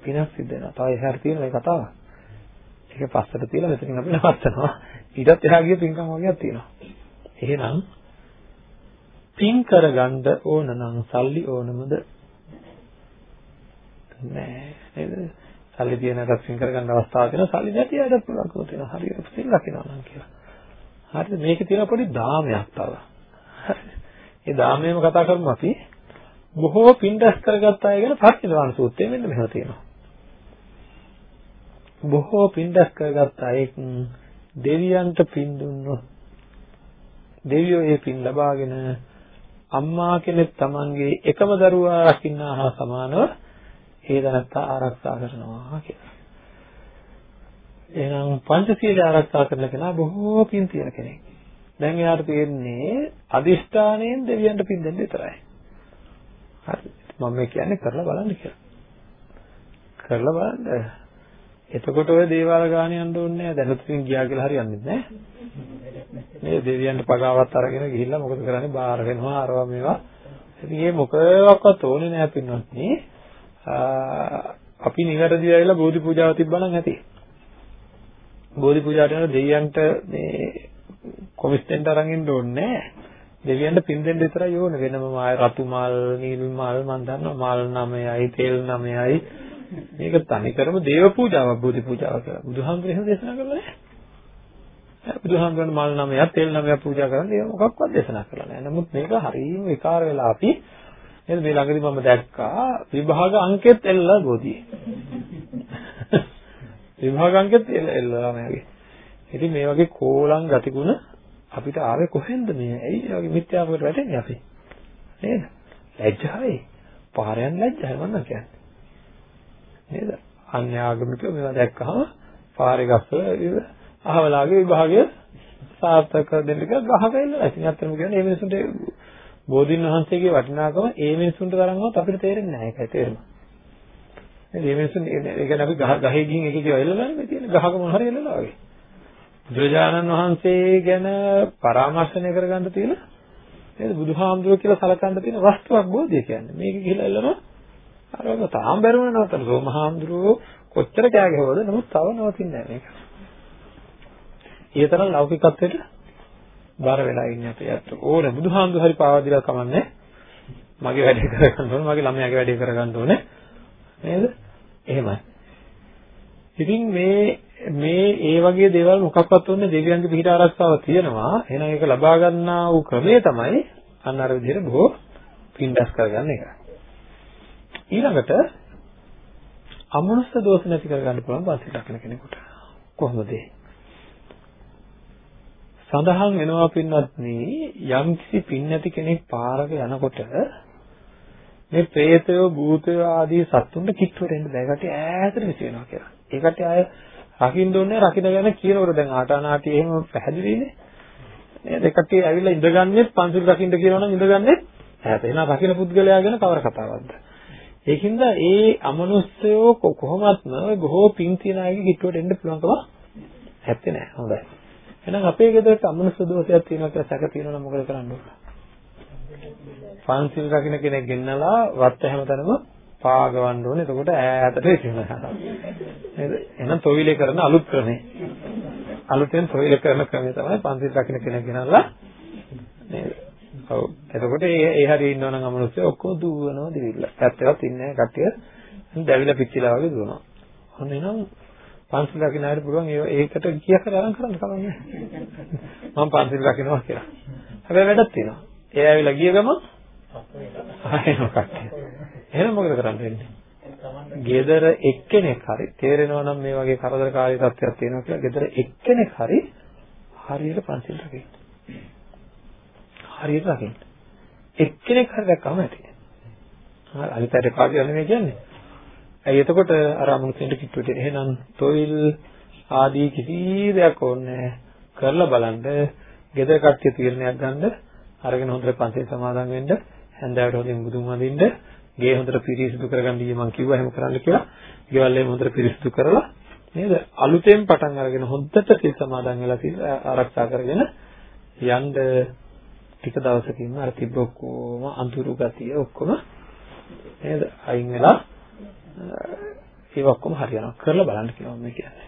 පිනක් සිද්ධ වෙනවා. තව එහාට තියෙන මේ කතාව. ඒක පස්සට තියලා මෙතනින් අපි නවත්තනවා. ඊටත් එහා ගිය පින්කම් වගේක් තියෙනවා. එහෙනම් පින් කරගන්න ඕන නම් සල්ලි ඕනමද? නෑ නේද? සල්ලි තියෙන අයට පින් කරගන්න අවස්ථාවක් තියෙනවා. සල්ලි නැති අයට පුළුවන්කම තියෙනවා. හරියට පින් ලකිනවා නම් කියලා. හරිද? මේකේ තියෙන පොඩි දාමයක් තව. ඒ දාමයේම කතා කරමු අපි. බොහෝ පින් දැස් කරගත් අය ගැන පරිණිරවාණ සූත්‍රයේ මෙන්න මෙහෙම තියෙනවා. බොහෝ පින් දැස් කරගත් අයෙක් දෙවියන්ට පින් දුන්නොත් දෙවියෝ ඒ පින් ලබාගෙන අම්මා කෙනෙක් Tamanගේ එකම දරුවා රකින්න හා සමානව ඒ දනත්තා ආරක්ෂා කරනවා කියලා. එහෙනම් පංචශීල ආරක්ෂා කරන කෙනා බොහෝ පින් තියෙන කෙනෙක්. දැන් එයාට තියෙන්නේ අදිෂ්ඨානයෙන් දෙවියන්ට පින් දෙන්න විතරයි. හරි. මම මේ කියන්නේ කරලා බලන්න කියලා. කරලා බලන්න. එතකොට ඔය දේවාල ගාන යන්න ඕනේ නැහැ. දැනුත්කින් ගියා කියලා හරියන්නේ නැහැ. මේ දෙවියන්ට පගාවත් අරගෙන ගිහිල්ලා මොකද කරන්නේ? බාර වෙනවා අරවා මේවා. ඉතින් මේ මොකවත් ඕනේ නැහැ පින්වත්නි. අපි නිවැරදි වෙලා බෝධි පූජාව තිබ්බනම් ඇති. බෝධි පූජාවට යන දෙවියන්ට මේ කොමිස්ටෙන්ට අරන් ඉන්න ඕනේ නැහැ. දෙවියන්ට පින් දෙන්න විතරයි ඕනේ. වෙනම ආය රතු මල් නිල් මල් මන් දන්නවා මල් නමයයි තෙල් නමයයි. මේක තනිකරම දේව පූජාවක් බුද්ධ පූජාවක් කියලා. බුදුහාමුදුරේ එහෙම දේශනා කරලා නැහැ බුදුහාමුදුරන් මල් නමයක් තෙල් නමයක් පූජා කරන්නේ ඒක මොකක්වත් දේශනා කරලා නැහැ නමුත් මේක හරියම විකාර වෙලා අපි නේද මේ ළඟදී මම දැක්කා විභාග අංකෙත් එල්ලලා බෝධියේ විභාග අංකෙත් එල්ලලා මේගේ ඉතින් මේ වගේ කෝලං ගතිගුණ අපිට ආවේ කොහෙන්ද මේ? ඇයි මේ වගේ මිත්‍යාවකට වැටෙන්නේ අපි? නේද? ලැජ්ජාවයි. පාරයන් ලැජ්ජායි මම කියන්නේ. නේද? අන්‍යාගමිකව මේවා දැක්කහම පාරේ ගස්සලා අහවලාගේ විභාගය සාර්ථක දෙන්න කියලා ගහක ඉන්නවා. ඉතින් අත්‍තරම කියන්නේ මේ මිනිසුන්ට බෝධින් වහන්සේගේ වටිනාකම ඒ මිනිසුන්ට තරම්වත් අපිට තේරෙන්නේ නැහැ. ඒකයි තේරෙන්නේ. මේ මිනිසුන් ඒ කියන්නේ අපි ගහ ගහේ ගිහින් එක එක එල්ලලානේ මේ තියෙන ගහක මොන හරි එල්ලලා වගේ. බුදුරජාණන් වහන්සේ ගැන පරාමර්ශනය කරගන්න තියෙන නේද බුදුහාමුදුරුවෝ කියලා සලකන්න තියෙන වස්තුවක් බෝධිය කියන්නේ. මේක ගිහිල්ලා එළම අර වගේ තාම බැරුණ නවත්තන සෝමහාමුදුරුවෝ කොච්චර කෑ ගැහුවද නමුත් තව නවතින්නේ නැහැ මේක. ඊතරම් ලෞකිකත්වයට බාර වෙලා ඉන්නේ අපේ අත. ඕනේ බුදුහාමුදුරු හරි පාවා දීලා කමන්නේ. මගේ වැඩේ කරගන්න ඕනේ, මගේ ළමයාගේ වැඩේ කරගන්න ඕනේ. නේද? එහෙමයි. ඉතින් මේ මේ ඒ වගේ දේවල් මොකක්වත් වුන්නේ දෙවියන්ගේ පිහිට ආරක්ෂාව තියෙනවා. එහෙනම් ඒක ලබා ගන්නා වූ ක්‍රමය තමයි අන්න අර විදිහට බොහෝ පින්ඩස් කරගන්න එක. ඊළඟට අමනුෂ්‍ය දෝෂ නැති කරගන්න පුළුවන් වාසිය දක්න කෙනෙකුට. කොහොමද ඒ? සඳහන් වෙනවා පින්වත්නි යම්කිසි පින් නැති කෙනෙක් පාරක යනකොට මේ പ്രേතයෝ භූතයෝ ආදී සත්තුන්ට කිට්ටුවට එන්න බෑ. ඒකට ඈතට විස වෙනවා කියලා. ඒකට ආය රකින්න ඕනේ රකින්න ගැන කියනකොට දැන් ආටානාටි එහෙම පැහැදිලිනේ. නේද? එකට ඇවිල්ලා ඉඳගන්නෙත් පන්සිල් රකින්න කියනවා නම් ඉඳගන්නෙත් ඈත. එහෙනම් රකින්න පුද්ගලයා ගැන කවර කතාවක්ද? ඒකින්ද ඒ අමනුෂ්‍යයෝ කොහොමත්ම බොහෝ පින් තියන අයගේ කිට්ටුවට එන්න පුළුවන්කම නැත්තේ නෑ. හොඳයි. එහෙනම් අපේ ගෙදරට අමනුෂ්‍ය දෝෂයක් තියෙනවා කියලා සැක තියෙනවා නම් මොකද කරන්න ඕන? පන්සිල් රකින්න කෙනෙක් ගෙන්නලා වත් හැමතැනම පාගවන්න ඕනේ. එතකොට ඈතට ඉතිනවා. නේද? එහෙනම් තොවිලේ කරන අලුත් ක්‍රමය. අලුතෙන් තොවිල කරන ක්‍රමය තමයි පන්සිල් රකින්න කෙනෙක් ගෙනල්ලා නේද? ඔව්. එතකොට ඒ ඒ හරිය ඉන්නවනම් අමනුෂ්‍ය ඔක්කොම දුවනවා දිවිල්ල. පැත්තවත් ඉන්නේ කට්ටිය. දැවිලා පිච්චිලා වගේ දුවනවා. ඔන්න එනම් පන්සිල් රකින්න අයට පුළුවන් ඒකට කියා කරලා අරන් කරන්න කලින් මම පන්සිල් රකින්නවා කියලා. හැබැයි වැඩක් තියෙනවා. ඒ ඇවිල්ලා ගිය ගමන්. එහෙනම් මොකද කරන්න වෙන්නේ? ගෙදර එක්කෙනෙක් හරි තේරෙනවා නම් මේ වගේ කරදරකාරී තත්ත්වයක් තියෙනවා කියලා ගෙදර එක්කෙනෙක් හරි හරියට පන්සිල් රකින්න. හරියට රකින්න. එක්කෙනෙක් හරි දැක්කම ඇති. හරි අනිත් පැත්තේ පාඩිය නෙමෙයි කියන්නේ. ඇයි එතකොට අර අමුතුෙන්ට කිට්ටුවට එහෙනම් තොইল ආදී කිසි දෙයක් ඕනේ කරලා බලන්න ගෙදර කට්ටිය තීරණයක් ගන්න අරගෙන හොඳට පන්සිල් සමාදන් වෙන්න හැන්දෑවට හොඳින් බුදුන් වඳින්න ගේ හොඳට පිරිසිදු කරගන්න ඊයේ මම කිව්වා එහෙම කරන්න කියලා. ගෙවල් එහෙම හොඳට පිරිසිදු කරලා නේද? අලුතෙන් පටන් අරගෙන හොඳට සිල් සමාදන් වෙලා ආරක්ෂා කරගෙන යන්න ටික දවසකින්ම අර තිබ්බ ඔක්කොම අඳුරු ගතිය ඔක්කොම නේද? අයින් වෙලා ඒව ඔක්කොම හරියනවා. කරලා බලන්න කියලා මම කියන්නේ.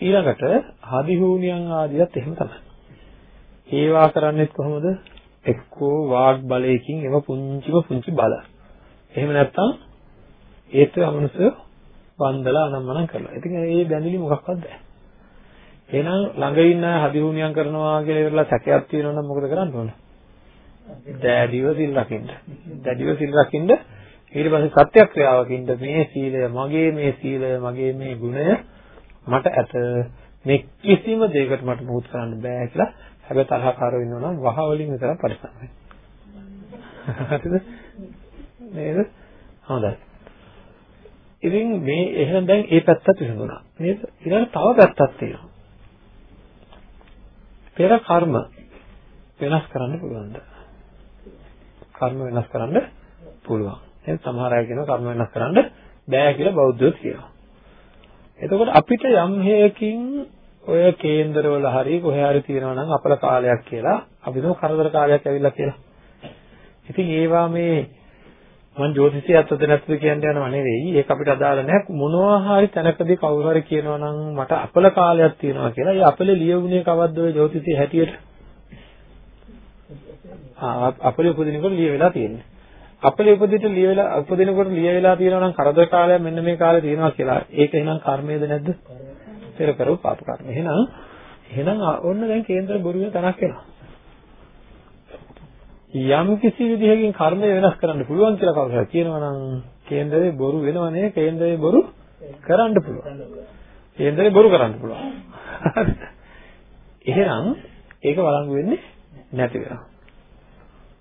ඊළඟට හදිහූනියන් ආදියත් එහෙම තමයි. ඒවා කරන්නේ කොහොමද? එක්කෝ වාග් බලයකින් එම පුංචිම පුංචි බල. එහෙම නැත්නම් ඒත් අමනුෂ්‍ය වන්දලා අනම්මනම් කරලා. ඉතින් ඒ බැඳිලි මොකක්වත් නැහැ. එහෙනම් ළඟ ඉන්න හදිහුණියම් කරනවා කියලා ඉවරලා සැකයක් තියෙනවා නම් මොකද කරන්න ඕන? දැඩිව සිල් රකින්න. දැඩිව සිල් රකින්න ඊට පස්සේ සත්‍යක්‍රියාවකින්ද මේ සීලය මගේ මේ සීලය මගේ මේ ගුණය මට ඇත මේ කිසිම දෙයකට මට මුහුත් කරන්න බෑ කියලා හැබැයි තරහකාරව ඉන්නවා නම් වහ වලින් විතර පරිස්සම් වෙන්න. හරිද? නේද? හොඳයි. ඉතින් මේ එහෙනම් දැන් ඒ පැත්තත් විසඳුණා. නේද? ඊළඟ තව පැත්තක් තියෙනවා. පෙර කර්ම වෙනස් කරන්න පුළුවන්ද? කර්ම වෙනස් කරන්න පුළුවන්. එහෙනම් සමහර අය කියනවා කර්ම වෙනස් කරන්න බෑ කියලා බෞද්ධයෝ කියනවා. එතකොට අපිට යම් හේයකින් ඔය කේන්දරවල හරි කොහේ හරි තියෙනවා නම් අපල කාලයක් කියලා අපි දෝ කරදර කාලයක් ඇවිල්ලා කියලා. ඉතින් ඒවා මේ මම ජ්‍යොතිෂය ඇත්තද නැත්තද කියන්න යනවා නෙවෙයි. ඒක අපිට අදාළ නැහැ. මොනවා හරි තැනකදී කවුරු හරි කියනවා නම් මට අපල කාලයක් තියෙනවා කියලා. ඒ අපලේ ලියවුනේ කවද්ද ඔය ජ්‍යොතිෂය හැටියට? ආ අපලේ උපදිනකොට ලිය වෙලා තියෙන්නේ. අපලේ උපදිට ලිය වෙලා උපදිනකොට ලිය වෙලා තියෙනවා නම් කරදර කාලයක් මෙන්න මේ කාලේ තියෙනවා කියලා. ඒක එහෙනම් කර්මයේද නැද්ද? පෙර කරපු පාප කර්ම. එහෙනම් එහෙනම් ඔන්න දැන් කේන්දර බොරු වෙන තැනක් එනවා. යම් කිසි විදිහකින් කර්මය වෙනස් කරන්න පුළුවන් කියලා කවුරු හරි කියනවා නම් කේන්දරේ බොරු වෙනවනේ කේන්දරේ බොරු කරන්න පුළුවන්. කේන්දරේ බොරු කරන්න පුළුවන්. එහෙනම් ඒක වළංගු වෙන්නේ නැති වෙනවා.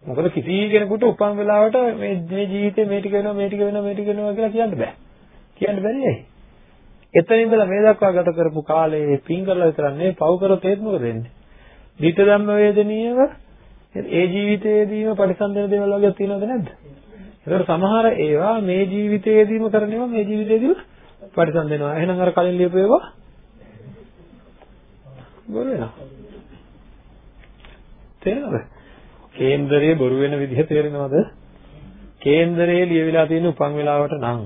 මොකද කිසි කෙනෙකුට උපන් වෙලාවට මේ මේ ජීවිතේ මේ ටික වෙනවා මේ ටික වෙනවා මේ ටික වෙනවා කියලා කියන්න බෑ. කියන්න බැරි ඇයි? එතන ඉඳලා මේ දක්වා ගත කරපු කාලේ පින් කරලා විතරක් නෙවෙයි පව් කරොත් ඒත් මොකද වෙන්නේ? ධිට ධම්ම වේදනීයව ඒ ජීවිතයේදීම පරිසම්පන්න දේවල් වගේ තියෙනවද නැද්ද? ඒකට සමහර ඒවා මේ ජීවිතයේදීම කරනවා මේ ජීවිතයේදීම පරිසම් දෙනවා. එහෙනම් අර කලින් ලියපු ඒවා බොරු වෙනවා. තේරෙනවද? කේන්දරයේ බොරු වෙන විදිහ තේරෙනවද? කේන්දරයේ ලියවිලා තියෙන උපන් වෙලාවට නම්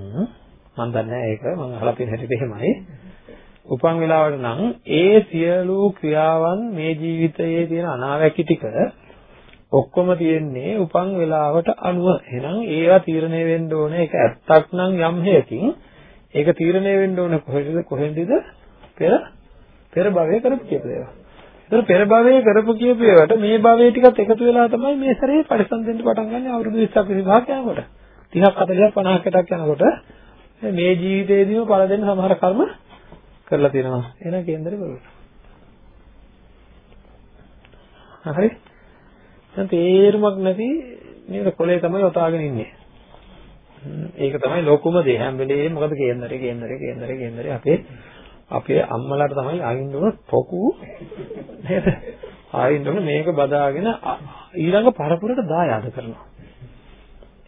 මම දන්නේ ඒක මම අහලා තියෙන හැටියට එහෙමයි. උපන් වෙලාවට නම් ඒ සියලු ක්‍රියාවන් මේ ජීවිතයේ තියෙන අනාවැකි ටික ඔක්කොම තියෙන්නේ උපන් වෙලාවට අනුව. එහෙනම් ඒවා තීරණය වෙන්න ඕනේ. ඒක ඇත්තක් නම් යම් හේකින් ඒක තීරණය වෙන්න ඕනේ කොහෙද කොහෙන්දද? පෙර පෙර භවයේ කරපු කියපු ඒවා. ඒතර පෙර භවයේ කරපු කියපු ඒවාට මේ භවයේ ටිකත් එකතු වෙලා තමයි මේ සැරේ පරිසම් දෙන්න පටන් ගන්න අවුරුදු 20ක් 25ක් යනකොට. 30ක් 40ක් 50කට යනකොට මේ ජීවිතේදීම පළ දෙන්න සමහර කර්ම කරලා තියෙනවා. එහෙනම් කේන්දරේ බලන්න. හරි දැන් තේරුමක් නැති නේද කොලේ තමයි ඔතාගෙන ඉන්නේ. ඒක තමයි ලොකුම දේ හැම වෙලේම මොකද කේන්දරේ කේන්දරේ කේන්දරේ කේන්දරේ අපේ අපේ අම්මලාට තමයි ආයින්න ඕන පොකු නේද? ආයින්න ඕන මේක බදාගෙන ඊළඟ පරපුරට දායාද කරනවා.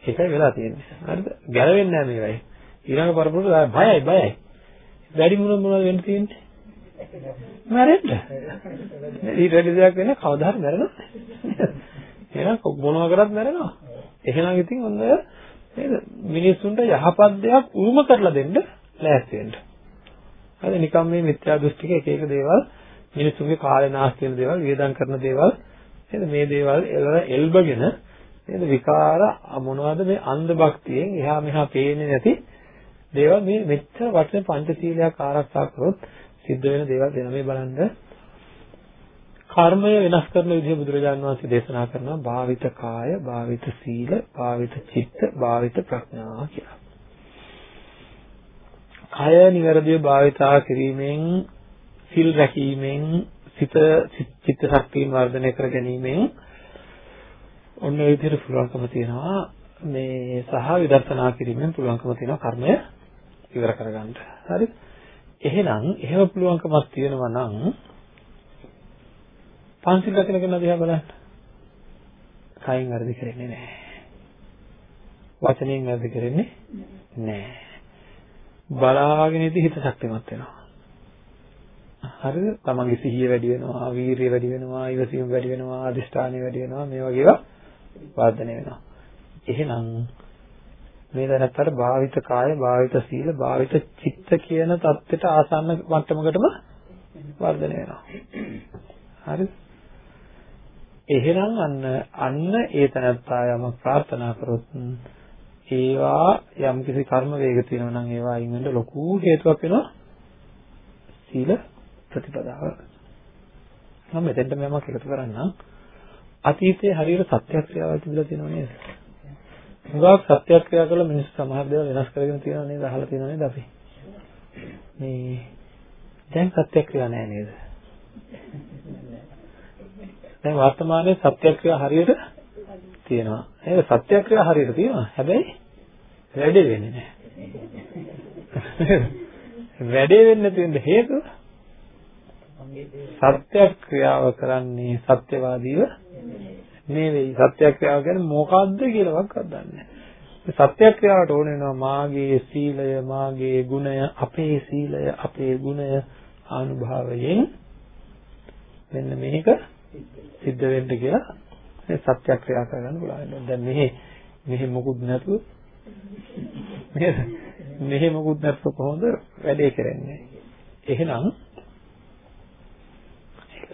ඒකයි වෙලා තියෙන්නේ. හරිද? ගැලවෙන්නේ නැහැ මේවයි. ඊළඟ පරපුරට බයයි බයයි. වැඩි මොන මොනවද වෙන්න තියෙන්නේ? මැරෙන්න. ඊට වැඩි දෙයක් වෙන්නේ කවදා හරි මැරෙනවා. එහෙනම් මොනවා කරත් මැරෙනවා. එහෙනම් ඉතින් ඔන්න නේද මිනිස්සුන්ට යහපත් දෙයක් උරුම කරලා දෙන්න ලෑස්ති වෙන්න. හරි නිකම් මේ මිත්‍යා දෘෂ්ටික එක එක දේවල් මිනිස්සුන්ගේ කාලේ නාස්ති වෙන දේවල් වියදම් කරන දේවල් නේද මේ දේවල් එල්බගෙන නේද විකාර මොනවද මේ අන්ධ භක්තියෙන් එහා මෙහා පේන්නේ නැති දේවල් මේ මෙච්චර වටින පංචශීලයක් ආරක්ෂා කරොත් සිද්ධ වෙන දේවල් දෙන මේ බලන්න. කර්මය වෙනස් කරන විදිහ බුදුරජාන් වහන්සේ දේශනා කරනවා. භාවිත කාය, භාවිත සීල, භාවිත චිත්ත, භාවිත ප්‍රඥා කියලා. කය નિවරදිව භාවිතා කිරීමෙන් සිල් රැකීමෙන් සිත චිත්ත ශක්තිය වර්ධනය කර ගැනීමෙන් ඔන්න ඒ විදිහට පුළුවන්කම තියෙනවා. මේ සහ විදර්ශනා කිරීමෙන් පුළුවන්කම තියෙනවා කර්මය ඉවර කරගන්න. හරි? එහෙනම් එහෙම පුළුවන්කමක් තියෙනවා නම් පන්සිල් රකින්න කෙනා දිහා බලන්න. කයින් වැරදි කරන්නේ නැහැ. වචනයෙන් වැරදි කරන්නේ නැහැ. බලාගෙන ඉඳි හිත ශක්තිමත් වෙනවා. හරිද? තමන්ගේ සිහිය වැඩි වෙනවා, වීරිය වැඩි වෙනවා, ඉවසීම වැඩි වෙනවා, අදිෂ්ඨානය වැඩි වෙනවා, මේ වගේ ඒවා වර්ධනය වෙනවා. එහෙනම් මේ දැනත්තට භාවිත කාය, භාවිත සීල, භාවිත චිත්ත කියන தත්ත්වයට ආසන්න මට්ටමකටම වර්ධනය වෙනවා. හරිද? එහෙනම් අන්න අන්න ඒ තැනත්තා යම ප්‍රාර්ථනා කරොත් ඒවා යම් කිසි කර්ම වේග තියෙනවා නම් ඒවා අයින් වෙන්න ලොකු හේතුවක් වෙනවා සීල ප්‍රතිපදාව. මම මෙතෙන්ට මමක් එකතු කරන්නම්. අතීතයේ හරියට සත්‍යක්‍රියාවල් තිබිලා තියෙනව නේද? හුඟක් සත්‍යක්‍රියා කළ මිනිස්සු සමහර දේවල් වෙනස් කරගෙන තියෙනව නේද? අහලා තියෙනව නේද අපි? මේ දැන් සත්‍යක්‍රියා නැහැ නේද? දැන් වර්තමානයේ සත්‍යක්‍රියා හරියට තියෙනවා. නේද? සත්‍යක්‍රියා හරියට තියෙනවා. හැබැයි වැඩේ වෙන්නේ නැහැ. වැඩේ වෙන්නේ නැති හේතුව සත්‍යක්‍රියාව කරන්නේ සත්‍යවාදීව නෙවෙයි සත්‍යක්‍රියාව කියන්නේ මොකද්ද කියලාවත් දන්නේ නැහැ සත්‍යක්‍රියාවට ඕන වෙනවා මාගේ සීලය මාගේ ගුණය අපේ සීලය අපේ ගුණය අනුභවයෙන් මෙන්න මේක සිද්ධ වෙන්න කියලා මේ සත්‍යක්‍රියා කරගන්න පුළුවන්. දැන් මෙහි මෙහි මොකුත් නැතුව නේද? මෙහි මොකුත් නැතුව කොහොමද වැඩේ කරන්නේ? එහෙනම්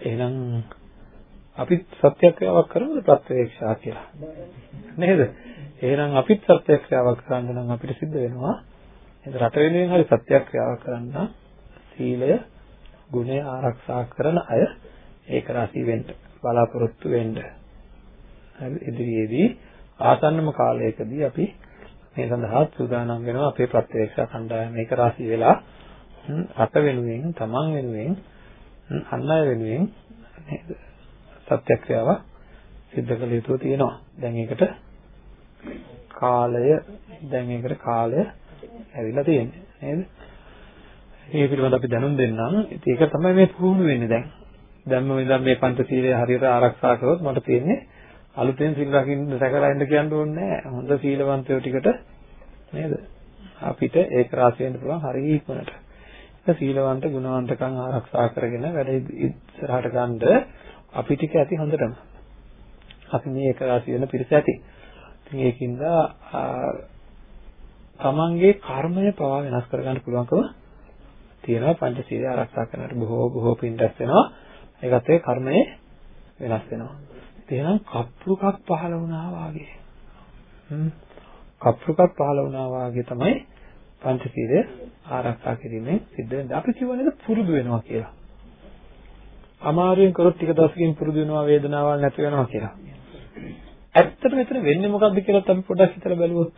එහෙනම් අපිත් සත්‍යක්‍රියාවක් කරමුද ප්‍රත්‍යක්ෂා කියලා? නේද? එහෙනම් අපිත් සත්‍යක්‍රියාවක් කරන්න නම් අපිට සිද්ධ වෙනවා. නේද? රට වෙනුවෙන් හරි සත්‍යක්‍රියාවක් කරන්න සීලය ගුණය ආරක්ෂා කරන අය ඒක රාසී වෙන්න බලාපොරොත්තු වෙන්න. හරි? ඉදිරියේදී ආසන්නම කාලයකදී අපි මේ සඳහා සූදානම් වෙනවා අපේ ප්‍රත්‍යක්ෂ කණ්ඩායම. මේක රාසී වෙලා රට වෙනුවෙන් තමන් වෙනුවෙන් අන් අය වෙනුවෙන් නේද? සත්‍යක්‍රියාව සිද්ධ කළ යුතු තියෙනවා. දැන් ඒකට කාලය දැන් ඒකට කාලය ඇවිල්ලා තියෙන්නේ නේද? මේ පිළිබඳව අපි දැනුම් දෙන්නම්. ඉතින් ඒක තමයි මේ පුහුණු වෙන්නේ දැන්. දැන් මම ඉඳන් මේ පංචශීලය හරියට ආරක්ෂා කරොත් මට තියෙන්නේ අලුතෙන් සිල් රකින්න සැකරෙන්න කියන්න ඕනේ නැහැ. හොඳ සීලවන්තයෝ ටිකට නේද? අපිට ඒක රාශි වෙන්න පුළුවන් හරිය ඉක්මනට. සීලවන්ත ගුණවන්තකම් ආරක්ෂා කරගෙන වැඩ ඉස්සරහට ගන්න අපි ටික ඇති හොඳටම. අපි මේ එක රාශි වෙන පිරිස ඇති. ඉතින් ඒකින්ද තමන්ගේ කර්මය පවා වෙනස් කරගන්න පුළුවන්කම තියෙනවා පංචශීලය ආරක්ෂා කරනකොට බොහෝ බොහෝ පින් රැස් වෙනවා. ඒකත් ඒ කර්මය වෙනස් වෙනවා. එහෙනම් කප්පුකක් පහළ වුණා වාගේ. හ්ම් කප්පුකක් පහළ වුණා වාගේ තමයි පංචශීලය ආරක්ෂා කිරීමෙන් සිද්ධ වෙන්නේ. අපි කියවනේ පුරුදු වෙනවා කියලා. අමාරුවෙන් කරොත් ටික දවසකින් පුරුදු වෙනවා වේදනාවක් නැති වෙනවා කියලා. ඇත්තට මෙතන වෙන්නේ මොකක්ද කියලා අපි පොඩ්ඩක් හිතලා බලුවොත්.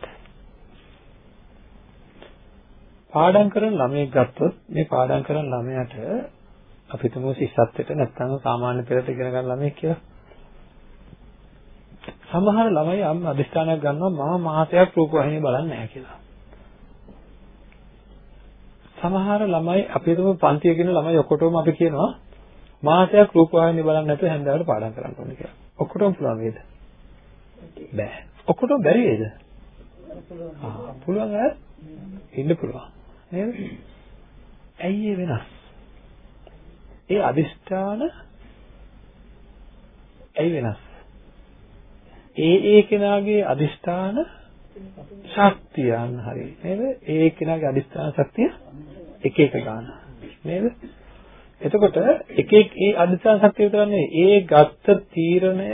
පාඩම් කරන ළමයෙක් ගත්තොත් මේ පාඩම් කරන ළමයාට අපි තුමු ශිෂ්‍යත්වයට නැත්නම් සාමාන්‍ය පෙරට ඉගෙන ගන්න ළමයෙක් කියලා. සමහර ළමයි අම් අධිෂ්ඨානයක් ගන්නවා මම මාසයක් රූපවාහිනිය බලන්නේ නැහැ කියලා. සමහර ළමයි අපි හිතමු පන්තියේ කියන ළමයි ඔක්කොටම අපි කියනවා මාසයක් රූපවාහිනිය බලන්නේ නැතුව හැන්දෑවට පාඩම් කරන්න ඕනේ කියලා. ඔක්කොටම පුළුවන් වේද? බෑ. ඔක්කොටම බැරි වේද? පුළුවන් අය ඉන්න පුළුවන්. නේද? ඇයි ඒ වෙනස්? ඒ අදිෂ්ඨාන ඇයි වෙනස්? ඒ ඒ කෙනාගේ අදිෂ්ඨාන ශක්තියන් හරි නේද? ඒ කෙනාගේ අදිස්ථාන ශක්තිය එක එක ගන්න නේද? එතකොට එක එක ඒ අදිස්ථාන ශක්තිය විතරනේ ඒ ගත්ත තීරණය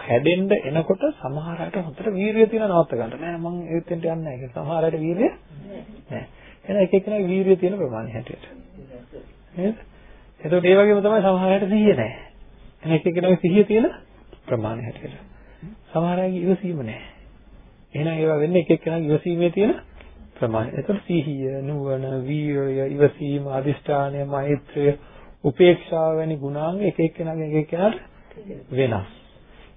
හැදෙන්න එනකොට සමහර අයට හොඳට වීරිය තියෙන නවත්ත ගන්න. නෑ මම ඒත්ෙන්ට යන්නේ නැහැ කියලා. සමහර අයට වීරිය නෑ. එහෙනම් එක එකනා වීරිය තියෙන ප්‍රමාණය හැටියට. නේද? එතකොට ඒ වගේම තමයි සමහර අයට සිහිය නැහැ. එහෙනම් එක එකනා සිහිය තියෙන ප්‍රමාණය හැටියට. සමහර අයගේ ඉවසීම නැහැ. එහෙනම් ඒවා වෙන්නේ එක එක්කෙනාගේ ඉවසීමේ තියෙන ප්‍රමාණය. එතකොට සිහිය, නුවණ, වීරය, ඉවසීම, අදිෂ්ඨානය, මෛත්‍රිය, උපේක්ෂාව වැනි ගුණාංග එක එක්කෙනාගේ එක එක්කෙනාට වෙනස්.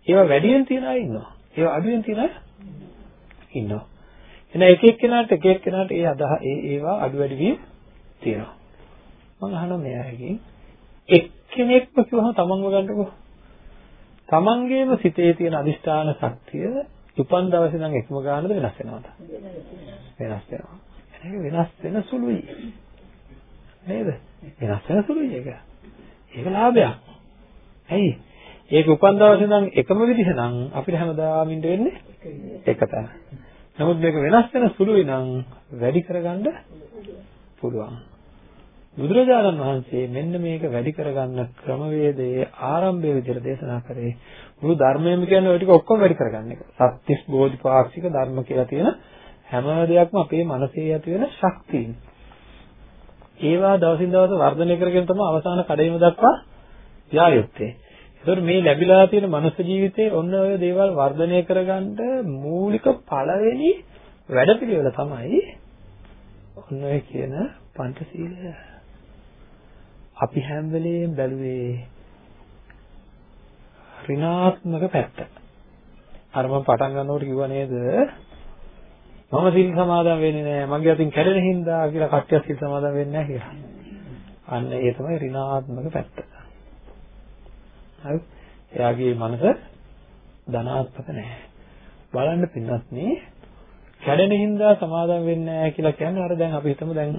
ඒවා වැඩියෙන් තියන අය ඉන්නවා. ඒවා අඩුවෙන් තියන අය ඉන්නවා. එහෙනම් එක එක්කෙනාට එක එක්කෙනාට ඒ අදහ ඒ ඒවා අඩු වැඩි වීම තියෙනවා. මම අහනවා මෙයාගෙන් එක්කෙනෙක්ම කිව්වම තමන්ව ගන්නකො. තමන්ගේම සිතේ තියෙන අදිෂ්ඨාන ශක්තිය උපන් දවසේ නම් එකම ගානද වෙනස් වෙනවද? වෙනස් වෙනවා. ඒක වෙනස් වෙන සුළුයි. නේද? වෙනස් වෙන සුළුයි ඒක. ඒක ලාභයක්. ඇයි? ඒක උපන් දවසේ නම් එකම විදිහ නම් අපිට හැමදාම ඉන්න වෙන්නේ එක තැන. නමුත් මේක වෙනස් වෙන සුළුයි නම් වැඩි කරගන්න පුළුවන්. බුදුරජාණන් වහන්සේ මෙන්න මේක වැඩි කරගන්න ක්‍රමවේදයේ ආරම්භය විදිහට දේශනා කරේ මුළු ධර්මයම කියන්නේ ඔය ටික ඔක්කොම වැඩි කරගන්න එක. සත්‍තිස් බෝධිපාක්ෂික ධර්ම කියලා තියෙන හැම දෙයක්ම අපේ මනසේ ඇති වෙන ශක්තියින්. ඒවා දවසින් දවස වර්ධනය කරගෙන තමයි අවසාන කඩේම දක්වා යා යුත්තේ. ඒතකොට මේ ලැබිලා තියෙන මනුස්ස ජීවිතේ ඔන්න ඔය දේවල් වර්ධනය කරගන්න මූලික පළවෙනි වැඩපිළිවෙල තමයි ඔන්න ඔය කියන පංචශීලය. අපි හැම වෙලෙම බැලුවේ ඍණාත්මක පැත්ත. අර මම පටන් ගන්නකොට කිව්වා නේද මම සිල් සමාදන් වෙන්නේ නැහැ මගේ අතින් කැඩෙන හින්දා කියලා කට්ටිය සිල් සමාදන් වෙන්නේ නැහැ කියලා. අන්න ඒ තමයි ඍණාත්මක පැත්ත. හරි? එයාගේ මනස ධනාත්මක නැහැ. බලන්න පින්නත් නේ කැඩෙන හින්දා සමාදන් වෙන්නේ නැහැ කියලා කියන්නේ අර දැන් අපි හිතමු දැන්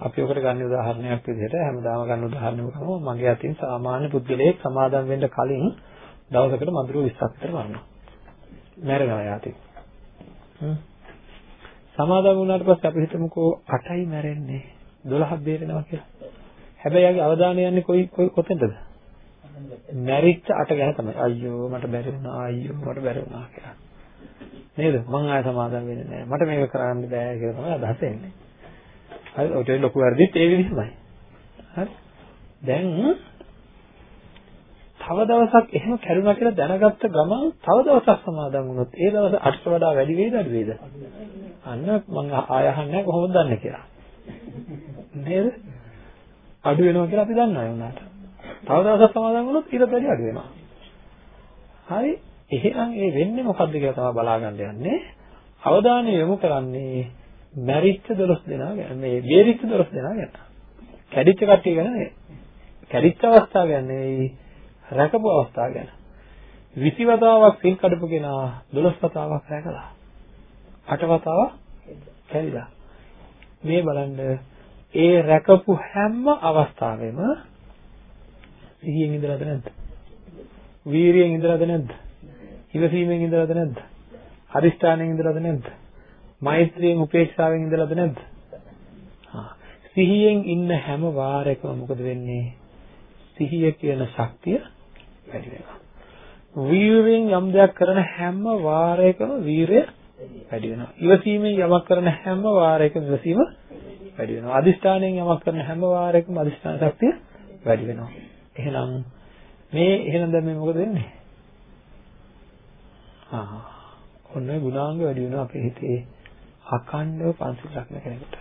අපි ඔකට ගන්න උදාහරණයක් විදිහට හැමදාම ගන්න උදාහරණයක් කරමු මගේ අතින් සාමාන්‍ය පුද්ගලයෙක් සමාදන් වෙන්න කලින් දවසකට මధుර 20ක් විතර මරනවා. මැරෙනවා යාති. සමාදන් වුණාට පස්සේ අපි හිතමුකෝ 8යි මැරෙන්නේ 12ක් බේරෙනවා කියලා. හැබැයි යාගේ අවධානය යන්නේ කොයි කොතෙන්ද? මැරිච්ච 8 ගැන තමයි. අයියෝ මට බැරි වුණා අයියෝ මට බැරි වුණා කියලා. නේද? මං ආය සමාදන් වෙන්නේ නැහැ. මට මේක කරන්න බෑ කියලා තමයි අදහස එන්නේ. හරි ඔය ලොකු වැරදිත් ඒ විදිහමයි. හරි. දැන් තව දවසක් එහෙම කරුණා කියලා දැනගත්ත ගමන් තව දවසක් සමාදන් වුණොත් ඒ දවස් අටට වඩා වැඩි වේද අඩු වේද? අන්න මම ආය අහන්නේ කොහොමද දන්නේ කියලා. නේද? අඩු වෙනවා කියලා අපි දන්නවා ඒ උනාට. තව දවසක් සමාදන් වුණොත් ඊට වැඩි අඩු වෙනවා. හරි. එහෙනම් ඒ වෙන්නේ මොකද්ද කියලා තමයි බලා ගන්න යන්නේ. අවධානය යොමු කරන්නේ මැරිච්ච 12 දෙනා ගැන මේ බේරිච්ච 12 දෙනා ගැන. කැඩිච්ච කට්ටිය ගැන නෙවෙයි. කැඩිච්ච අවස්ථාව ගැන නෙවෙයි. රැකපු අවස්ථාව ගැන. 20 වතාවක් සිල් කඩපු කෙනා 12 වතාවක් රැකලා. 8 වතාවක් කැඩිලා. මේ බලන්න ඒ රැකපු හැම අවස්ථාවෙම සිහියෙන් ඉඳලාද නැද්ද? වීරියෙන් ඉඳලාද නැද්ද? ඉවසීමෙන් ඉඳලාද නැද්ද? අදිෂ්ඨානයෙන් ඉඳලාද නැද්ද? මෛත්‍රියෙන් උපේක්ෂාවෙන් ඉඳලාද නැද්ද? සිහියෙන් ඉන්න හැම වාරයකම මොකද වෙන්නේ? සිහිය කියන ශක්තිය වැඩි වෙනවා. වීරයෙන් යම් දෙයක් කරන හැම වාරයකම වීරය වැඩි වෙනවා. ඉවසීමෙන් යමක් කරන හැම වාරයකම ඉවසීම වැඩි වෙනවා. අදිෂ්ඨානයෙන් යමක් කරන හැම වාරයකම අදිෂ්ඨාන ශක්තිය වැඩි වෙනවා. එහෙනම් මේ එහෙනම් දැන් මේ මොකද වෙන්නේ? ආ ඔන්න ගුණාංග වැඩි වෙනවා අපේ හිතේ අකණ්ඩව පන්සිල් රකින්න කෙනෙකුට.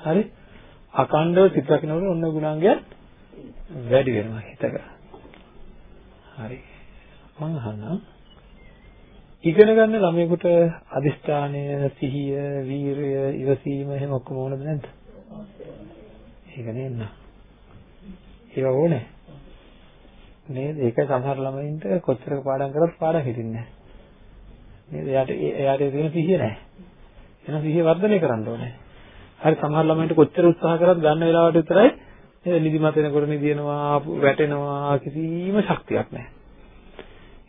හරි? අකණ්ඩව සිත රකින්නකොට ඔන්න ගුණාංගයන් වැඩි වෙනවා හිතක. හරි. මම අහන්නම් ඉගෙන ගන්න ළමයෙකුට අදිෂ්ඨානය, සිහිය, වීරය, ඉවසීම එහෙම ඔක්කොම ඕනද නැද්ද? ඒක නේන්න. ඒවා ඕනේ. නේද? ඒක සමහර ළමයින්ට කොච්චරක පාඩම් කරත් පාඩම් හිටින්නේ නැහැ. නේද? එයාට එයාට තියෙන සිහිය නැහැ. එහෙනම් සිහිය වර්ධනය කරන්න ඕනේ. හරි සමහර ළමයින්ට කොච්චර උත්සාහ කරත් ගන්න වෙලාවට විතරයි නේද? නිදිමත වෙනකොට නිදිනවා, වැටෙනවා කිසිම ශක්තියක් නැහැ.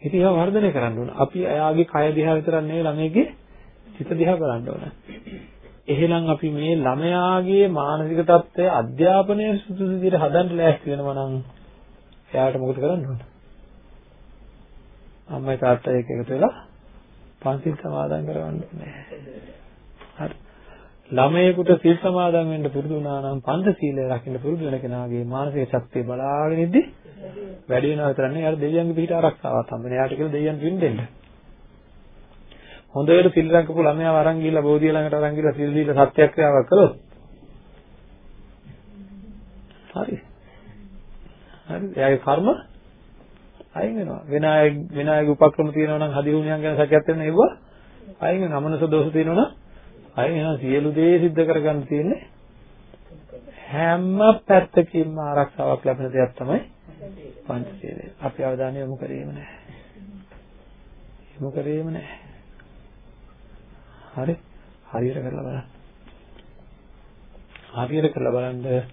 ඉතින් ඒවා වර්ධනය කරන්න ඕන. අපි එයාගේ කය දිහා විතරක් නෙවෙයි ළමයිගේ සිත දිහා බලන්න ඕන. එහෙනම් අපි මේ ළමයාගේ මානසික තත්ත්වය අධ්‍යාපනය සුදුසු විදිහට හදන්න ලෑස්ති වෙනවා නම් එයාට මොකද කරන්න ඕන? අම්මයි තාත්තයි එක්ක එකතු වෙලා පන්සිල් සමාදන් කරවන්න ඕනේ. හරි. ළමයෙකුට සිල් සමාදන් වෙන්න පුරුදු වුණා නම් පංචශීලය රකින්න පුරුදු වෙන කෙනාගේ මානසික ශක්තිය බලාගෙන ඉද්දි වැඩි වෙනවා විතර නෙවෙයි යාර දෙවියන්ගේ පිහිට ආරක්ෂාවක් හම්බෙන්නේ. යාට කියලා දෙවියන් පින් දෙන්න. හොඳට සිල් රැකපු ළමයාව අරන් ගිහිල්ලා බෝධිය ළඟට අරන් ගිහිල්ලා සිල් දීලා සත්‍යක්‍රියාවක් කළොත් හරි. හරි. එයාගේ කර්ම අයින් වෙනවා. වෙන අය වෙන අයගේ උපක්‍රම තියෙනවා නම් හදිහුණියන් ගැන සැකයක් වෙන ඒවා අයින් වෙනවා. අමනස දෝෂ තියෙනවා නම් අයින් වෙනවා. සියලු දේ සිද්ධ කරගන්න තියෙන්නේ හැම පැත්තකින්ම ආරක්ෂාවක් ලැබෙන දෙයක් තමයි පංචශීලය. අපි අවධානය යොමු කරේම නැහැ. යොමු කරේම නැහැ. හරි? හරියට කරලා බලන්න. හරියට කරලා බලන්න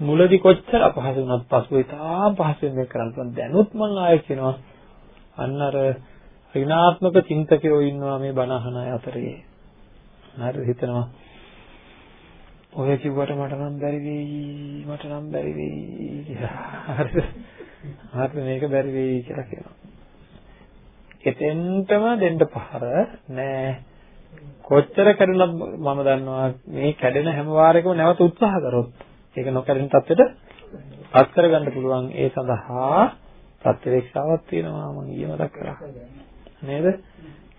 මුලදී කොච්චර අපහසු වුණත් පසුව ඉතාම පහසුවෙන් මේක කරන්න පුළුවන්. දැනුත් මම ආයෙ කියනවා අන්න අර ඍණාත්මක චින්තකයෝ ඉන්නවා මේ බණ අහන අය අතරේ. හරි හිතනවා. ඔය කිව්වට මට නම් බැරි වෙයි මට නම් බැරි වෙයි කියලා. හරිද? හරිද මේක බැරි වෙයි කියලා කියනවා. එතෙන්ටම දෙන්න පහර නෑ. කොච්චර කැඩුණත් මම දන්නවා මේ කැඩෙන හැම වාරයකම නැවත උත්සාහ කරොත් ඒක නොකැඩෙන තත්ත්වෙට පත් කරගන්න පුළුවන් ඒ සඳහා ප්‍රත්‍යවේක්ෂාවක් තියෙනවා මම ඊයේ මතක් කරා නේද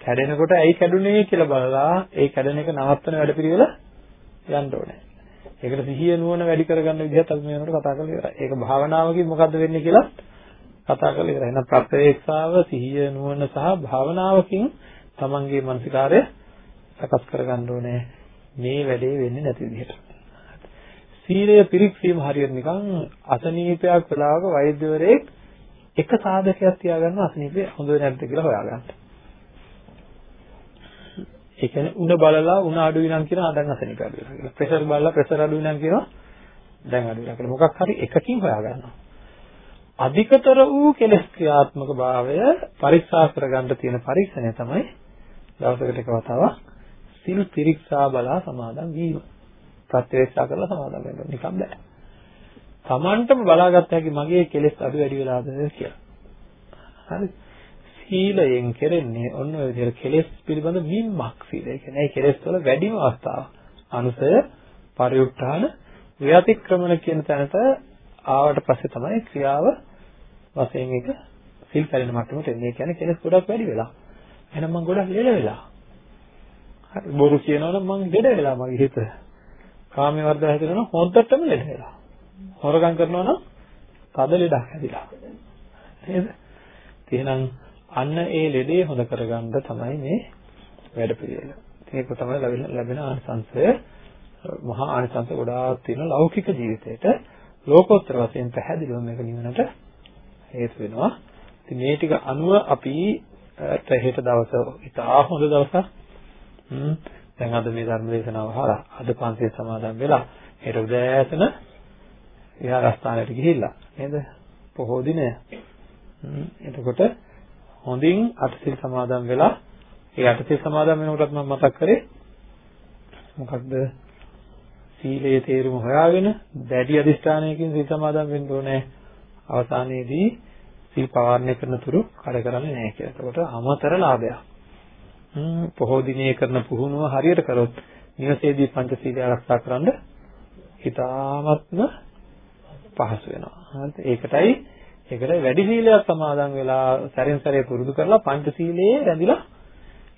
කැඩෙනකොට ඇයි කැඩුනේ කියලා බලලා ඒ කැඩෙන එක නවත්තන වැඩපිළිවෙල යන්න ඕනේ. ඒකට සිහිය නුවණ වැඩි කරගන්න විදිහත් අපි මේ වෙනකොට කතා කරලා ඉවරයි. ඒක භාවනාවකින් මොකද්ද වෙන්නේ කියලා කතා කරලා ඉවරයි. එහෙනම් ප්‍රත්‍යවේක්ෂාව සිහිය නුවණ සහ භාවනාවකින් තමන්ගේ මානසිකාරය සකස් කරගන්න ඕනේ. මේ වැඩේ වෙන්නේ නැති විදිහට. සීලය පිරික්සීම හරියට නිකන් අසනීපයක් වෙලාවක වෛද්‍යවරයෙක් එක සාධකයක් තියාගන්න අසනීපේ හොඳ නැද්ද කියලා හොයාගන්න. ඒ කියන්නේ උණ බලලා උණ අඩුයි නම් කියනවා දැන් අසනීප අඩුයි කියලා. ප්‍රෙෂර් බලලා ප්‍රෙෂර් අඩුයි නම් කියනවා දැන් අඩුයි කියලා. මොකක් හරි එකකින් හොයාගන්නවා. අධිකතර වූ කෙලෙස් ක්‍රියාත්මක භාවය පරීක්ෂා කරගන්න තියෙන පරීක්ෂණය තමයි දවසකට එක වතාවක් සිල් පිරික්සා බලා සමාදන් වීම. ප්‍රත්‍යක්ෂා කරලා සමාදම් වෙන්න නිකම් බෑ. Tamanටම බලාගත්ත හැකි මගේ කෙලෙස් අඩු වැඩි වෙලාද කියලා. හරි. සීලයෙන් කෙරෙන්නේ ඔන්න ඔය විදිහට කෙලෙස් පිළිබඳ මින්මක් සීලය කියන්නේ. ඒ කෙලෙස් වල වැඩිම අවස්ථාව. අනුසය, පරිඋත්ථාන, ව්‍යාතික්‍රමණ කියන තැනට ආවට පස්සේ තමයි ක්‍රියාව වශයෙන් එක සිල් කැරෙන මට්ටමට එන්නේ. ඒ කියන්නේ කෙලෙස් ගොඩක් වැඩි වෙලා. එහෙනම් මම ගොඩක් ලෙඩ වෙලා. හරි බොරු කියනවනම් මං ලෙඩ වෙලා මගේ හිත. කාමයේ වර්ධය හැදෙනවා හොද්දටම ලෙඩ වෙලා. හොරගම් කරනවා නම් තද ලෙඩක් හැදිලා. නේද? එහෙනම් අන්න ඒ ලෙඩේ හොඳ කරගන්න තමයි මේ වැඩ පිළිවෙල. ඒක තමයි ලැබෙන ආනිසංසය. මහා ආනිසංස ගොඩාක් තියෙන ලෞකික ජීවිතේට ලෝකෝත්තර වශයෙන් පැහැදිලිව මේක නිවනට හේතු වෙනවා. ඉතින් මේ ටික අනුව අපි හෙට දවස ඉතා හොඳ දවසක්. දැන් අද මේ ධර්ම දේශනාව අහලා අද පන්සිල් සමාදන් වෙලා හෙට උදෑසන විහාරස්ථානයට ගිහිල්ලා නේද? පොහොය දිනය. එතකොට හොඳින් අටසිල් සමාදන් වෙලා ඒ අටසිල් සමාදන් වෙනකොටත් මම මතක් කරේ මොකක්ද? සීලයේ තේරුම හොයාගෙන දැඩි අධිෂ්ඨානයකින් සීල් සමාදන් වෙන්න ඕනේ. අවසානයේදී සීල් පවාරණය කරන තුරු කඩ කරන්නේ නැහැ කියලා. එතකොට අමතර ලාභයක්. පොහෝ දිනේ කරන පුහුණුව හරියට කරොත් නිවසේදී පංචශීලය ආරක්ෂා කරන්න ඉතාමත්ම පහසු වෙනවා. හරිද? ඒකටයි ඒකට වැඩි සීලයක් සමාදන් වෙලා සැරින් සැරේ පුරුදු කරලා පංචශීලයේ රැඳිලා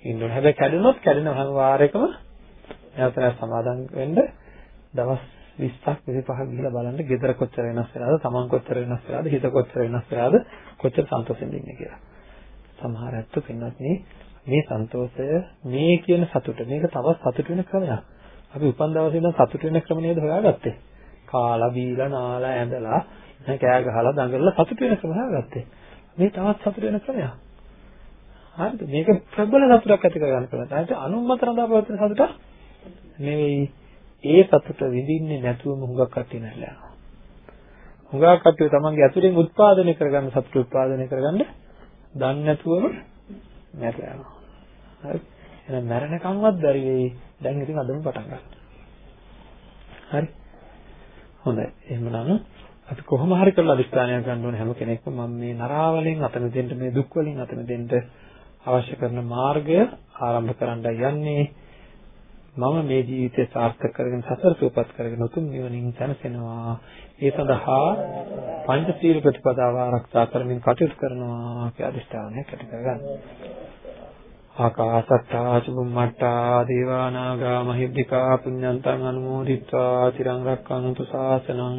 ඉන්න ඕනේ. හැබැයි කැඩුනොත් කැඩෙන හැම වාරයකම නැවත නැවත සමාදන් වෙන්න දවස් 20ක් 25ක් ගිහිලා බලන්න ගෙදර කොච්චර වෙනස් වෙලාද, තමන් කොච්චර වෙනස් වෙලාද, හිත කොච්චර වෙනස් වෙලාද, කොච්චර සන්තෝෂෙන් ඉන්නේ කියලා. සමහර ඇත්ත පින්නත් මේ මේ සන්තෝෂය මේ කියන සතුට මේක තවත් සතුට වෙන ක්‍රමයක්. අපි උපන් දවසේ ඉඳන් සතුට වෙන ක්‍රම නේද හොයාගත්තේ. කාලා බීලා නාලා ඇඳලා කෑ ගහලා දඟලලා සතුට වෙන ක්‍රම හොයාගත්තේ. මේ තවත් සතුට වෙන ක්‍රමයක්. හරිද? මේක ප්‍රබල සතුටක් ඇති කරගන්න පුළුවන්. ඒත් අනුමත රඳා පවතින සතුට නෙවෙයි. ඒ සතුට විඳින්නේ නැතුවම හුඟක් කට්ටිය නැහැලා. හුඟක් කට්ටිය තමන්ගේ ඇතුලෙන් උත්පාදනය කරගන්න සතුට උත්පාදනය කරගන්න දන්නේ නැතුවම නැරලා යනවා. හරි. එහෙනම් මැරෙනකන්වත් බැරි වෙයි. දැන් ඉතින් අදම පටන් ගන්න. හරි. හොඳයි. එහෙමනම් අපි කොහොම හරි කරලා අදිස්ථානයක් ගන්න ඕනේ හැම කෙනෙක්ම මම මේ නරාවලෙන් අත මෙදෙන්න මේ දුක් වලින් අත මෙදෙන්න අවශ්‍ය කරන මාර්ගය ආරම්භ කරන්නයි යන්නේ. මම මේ ජීවිතය සාර්ථක කරගෙන සසර සූපත් කරගෙන උතුම් නිවනින් සැනසෙනවා. ඒ සඳහා පංචශීල ප්‍රතිපදාව ආරක්ෂා කරමින් කටයුතු කරනවා කියලා අදිස්ථානයක් ඇති කරගන්න. ආකාසත්තා චුම්මට්ටා දේවානාගා මහිද්దికා පුඤ්ඤන්තං අනුමෝදිත්වා තිරං රක්ඛන්තු ශාසනං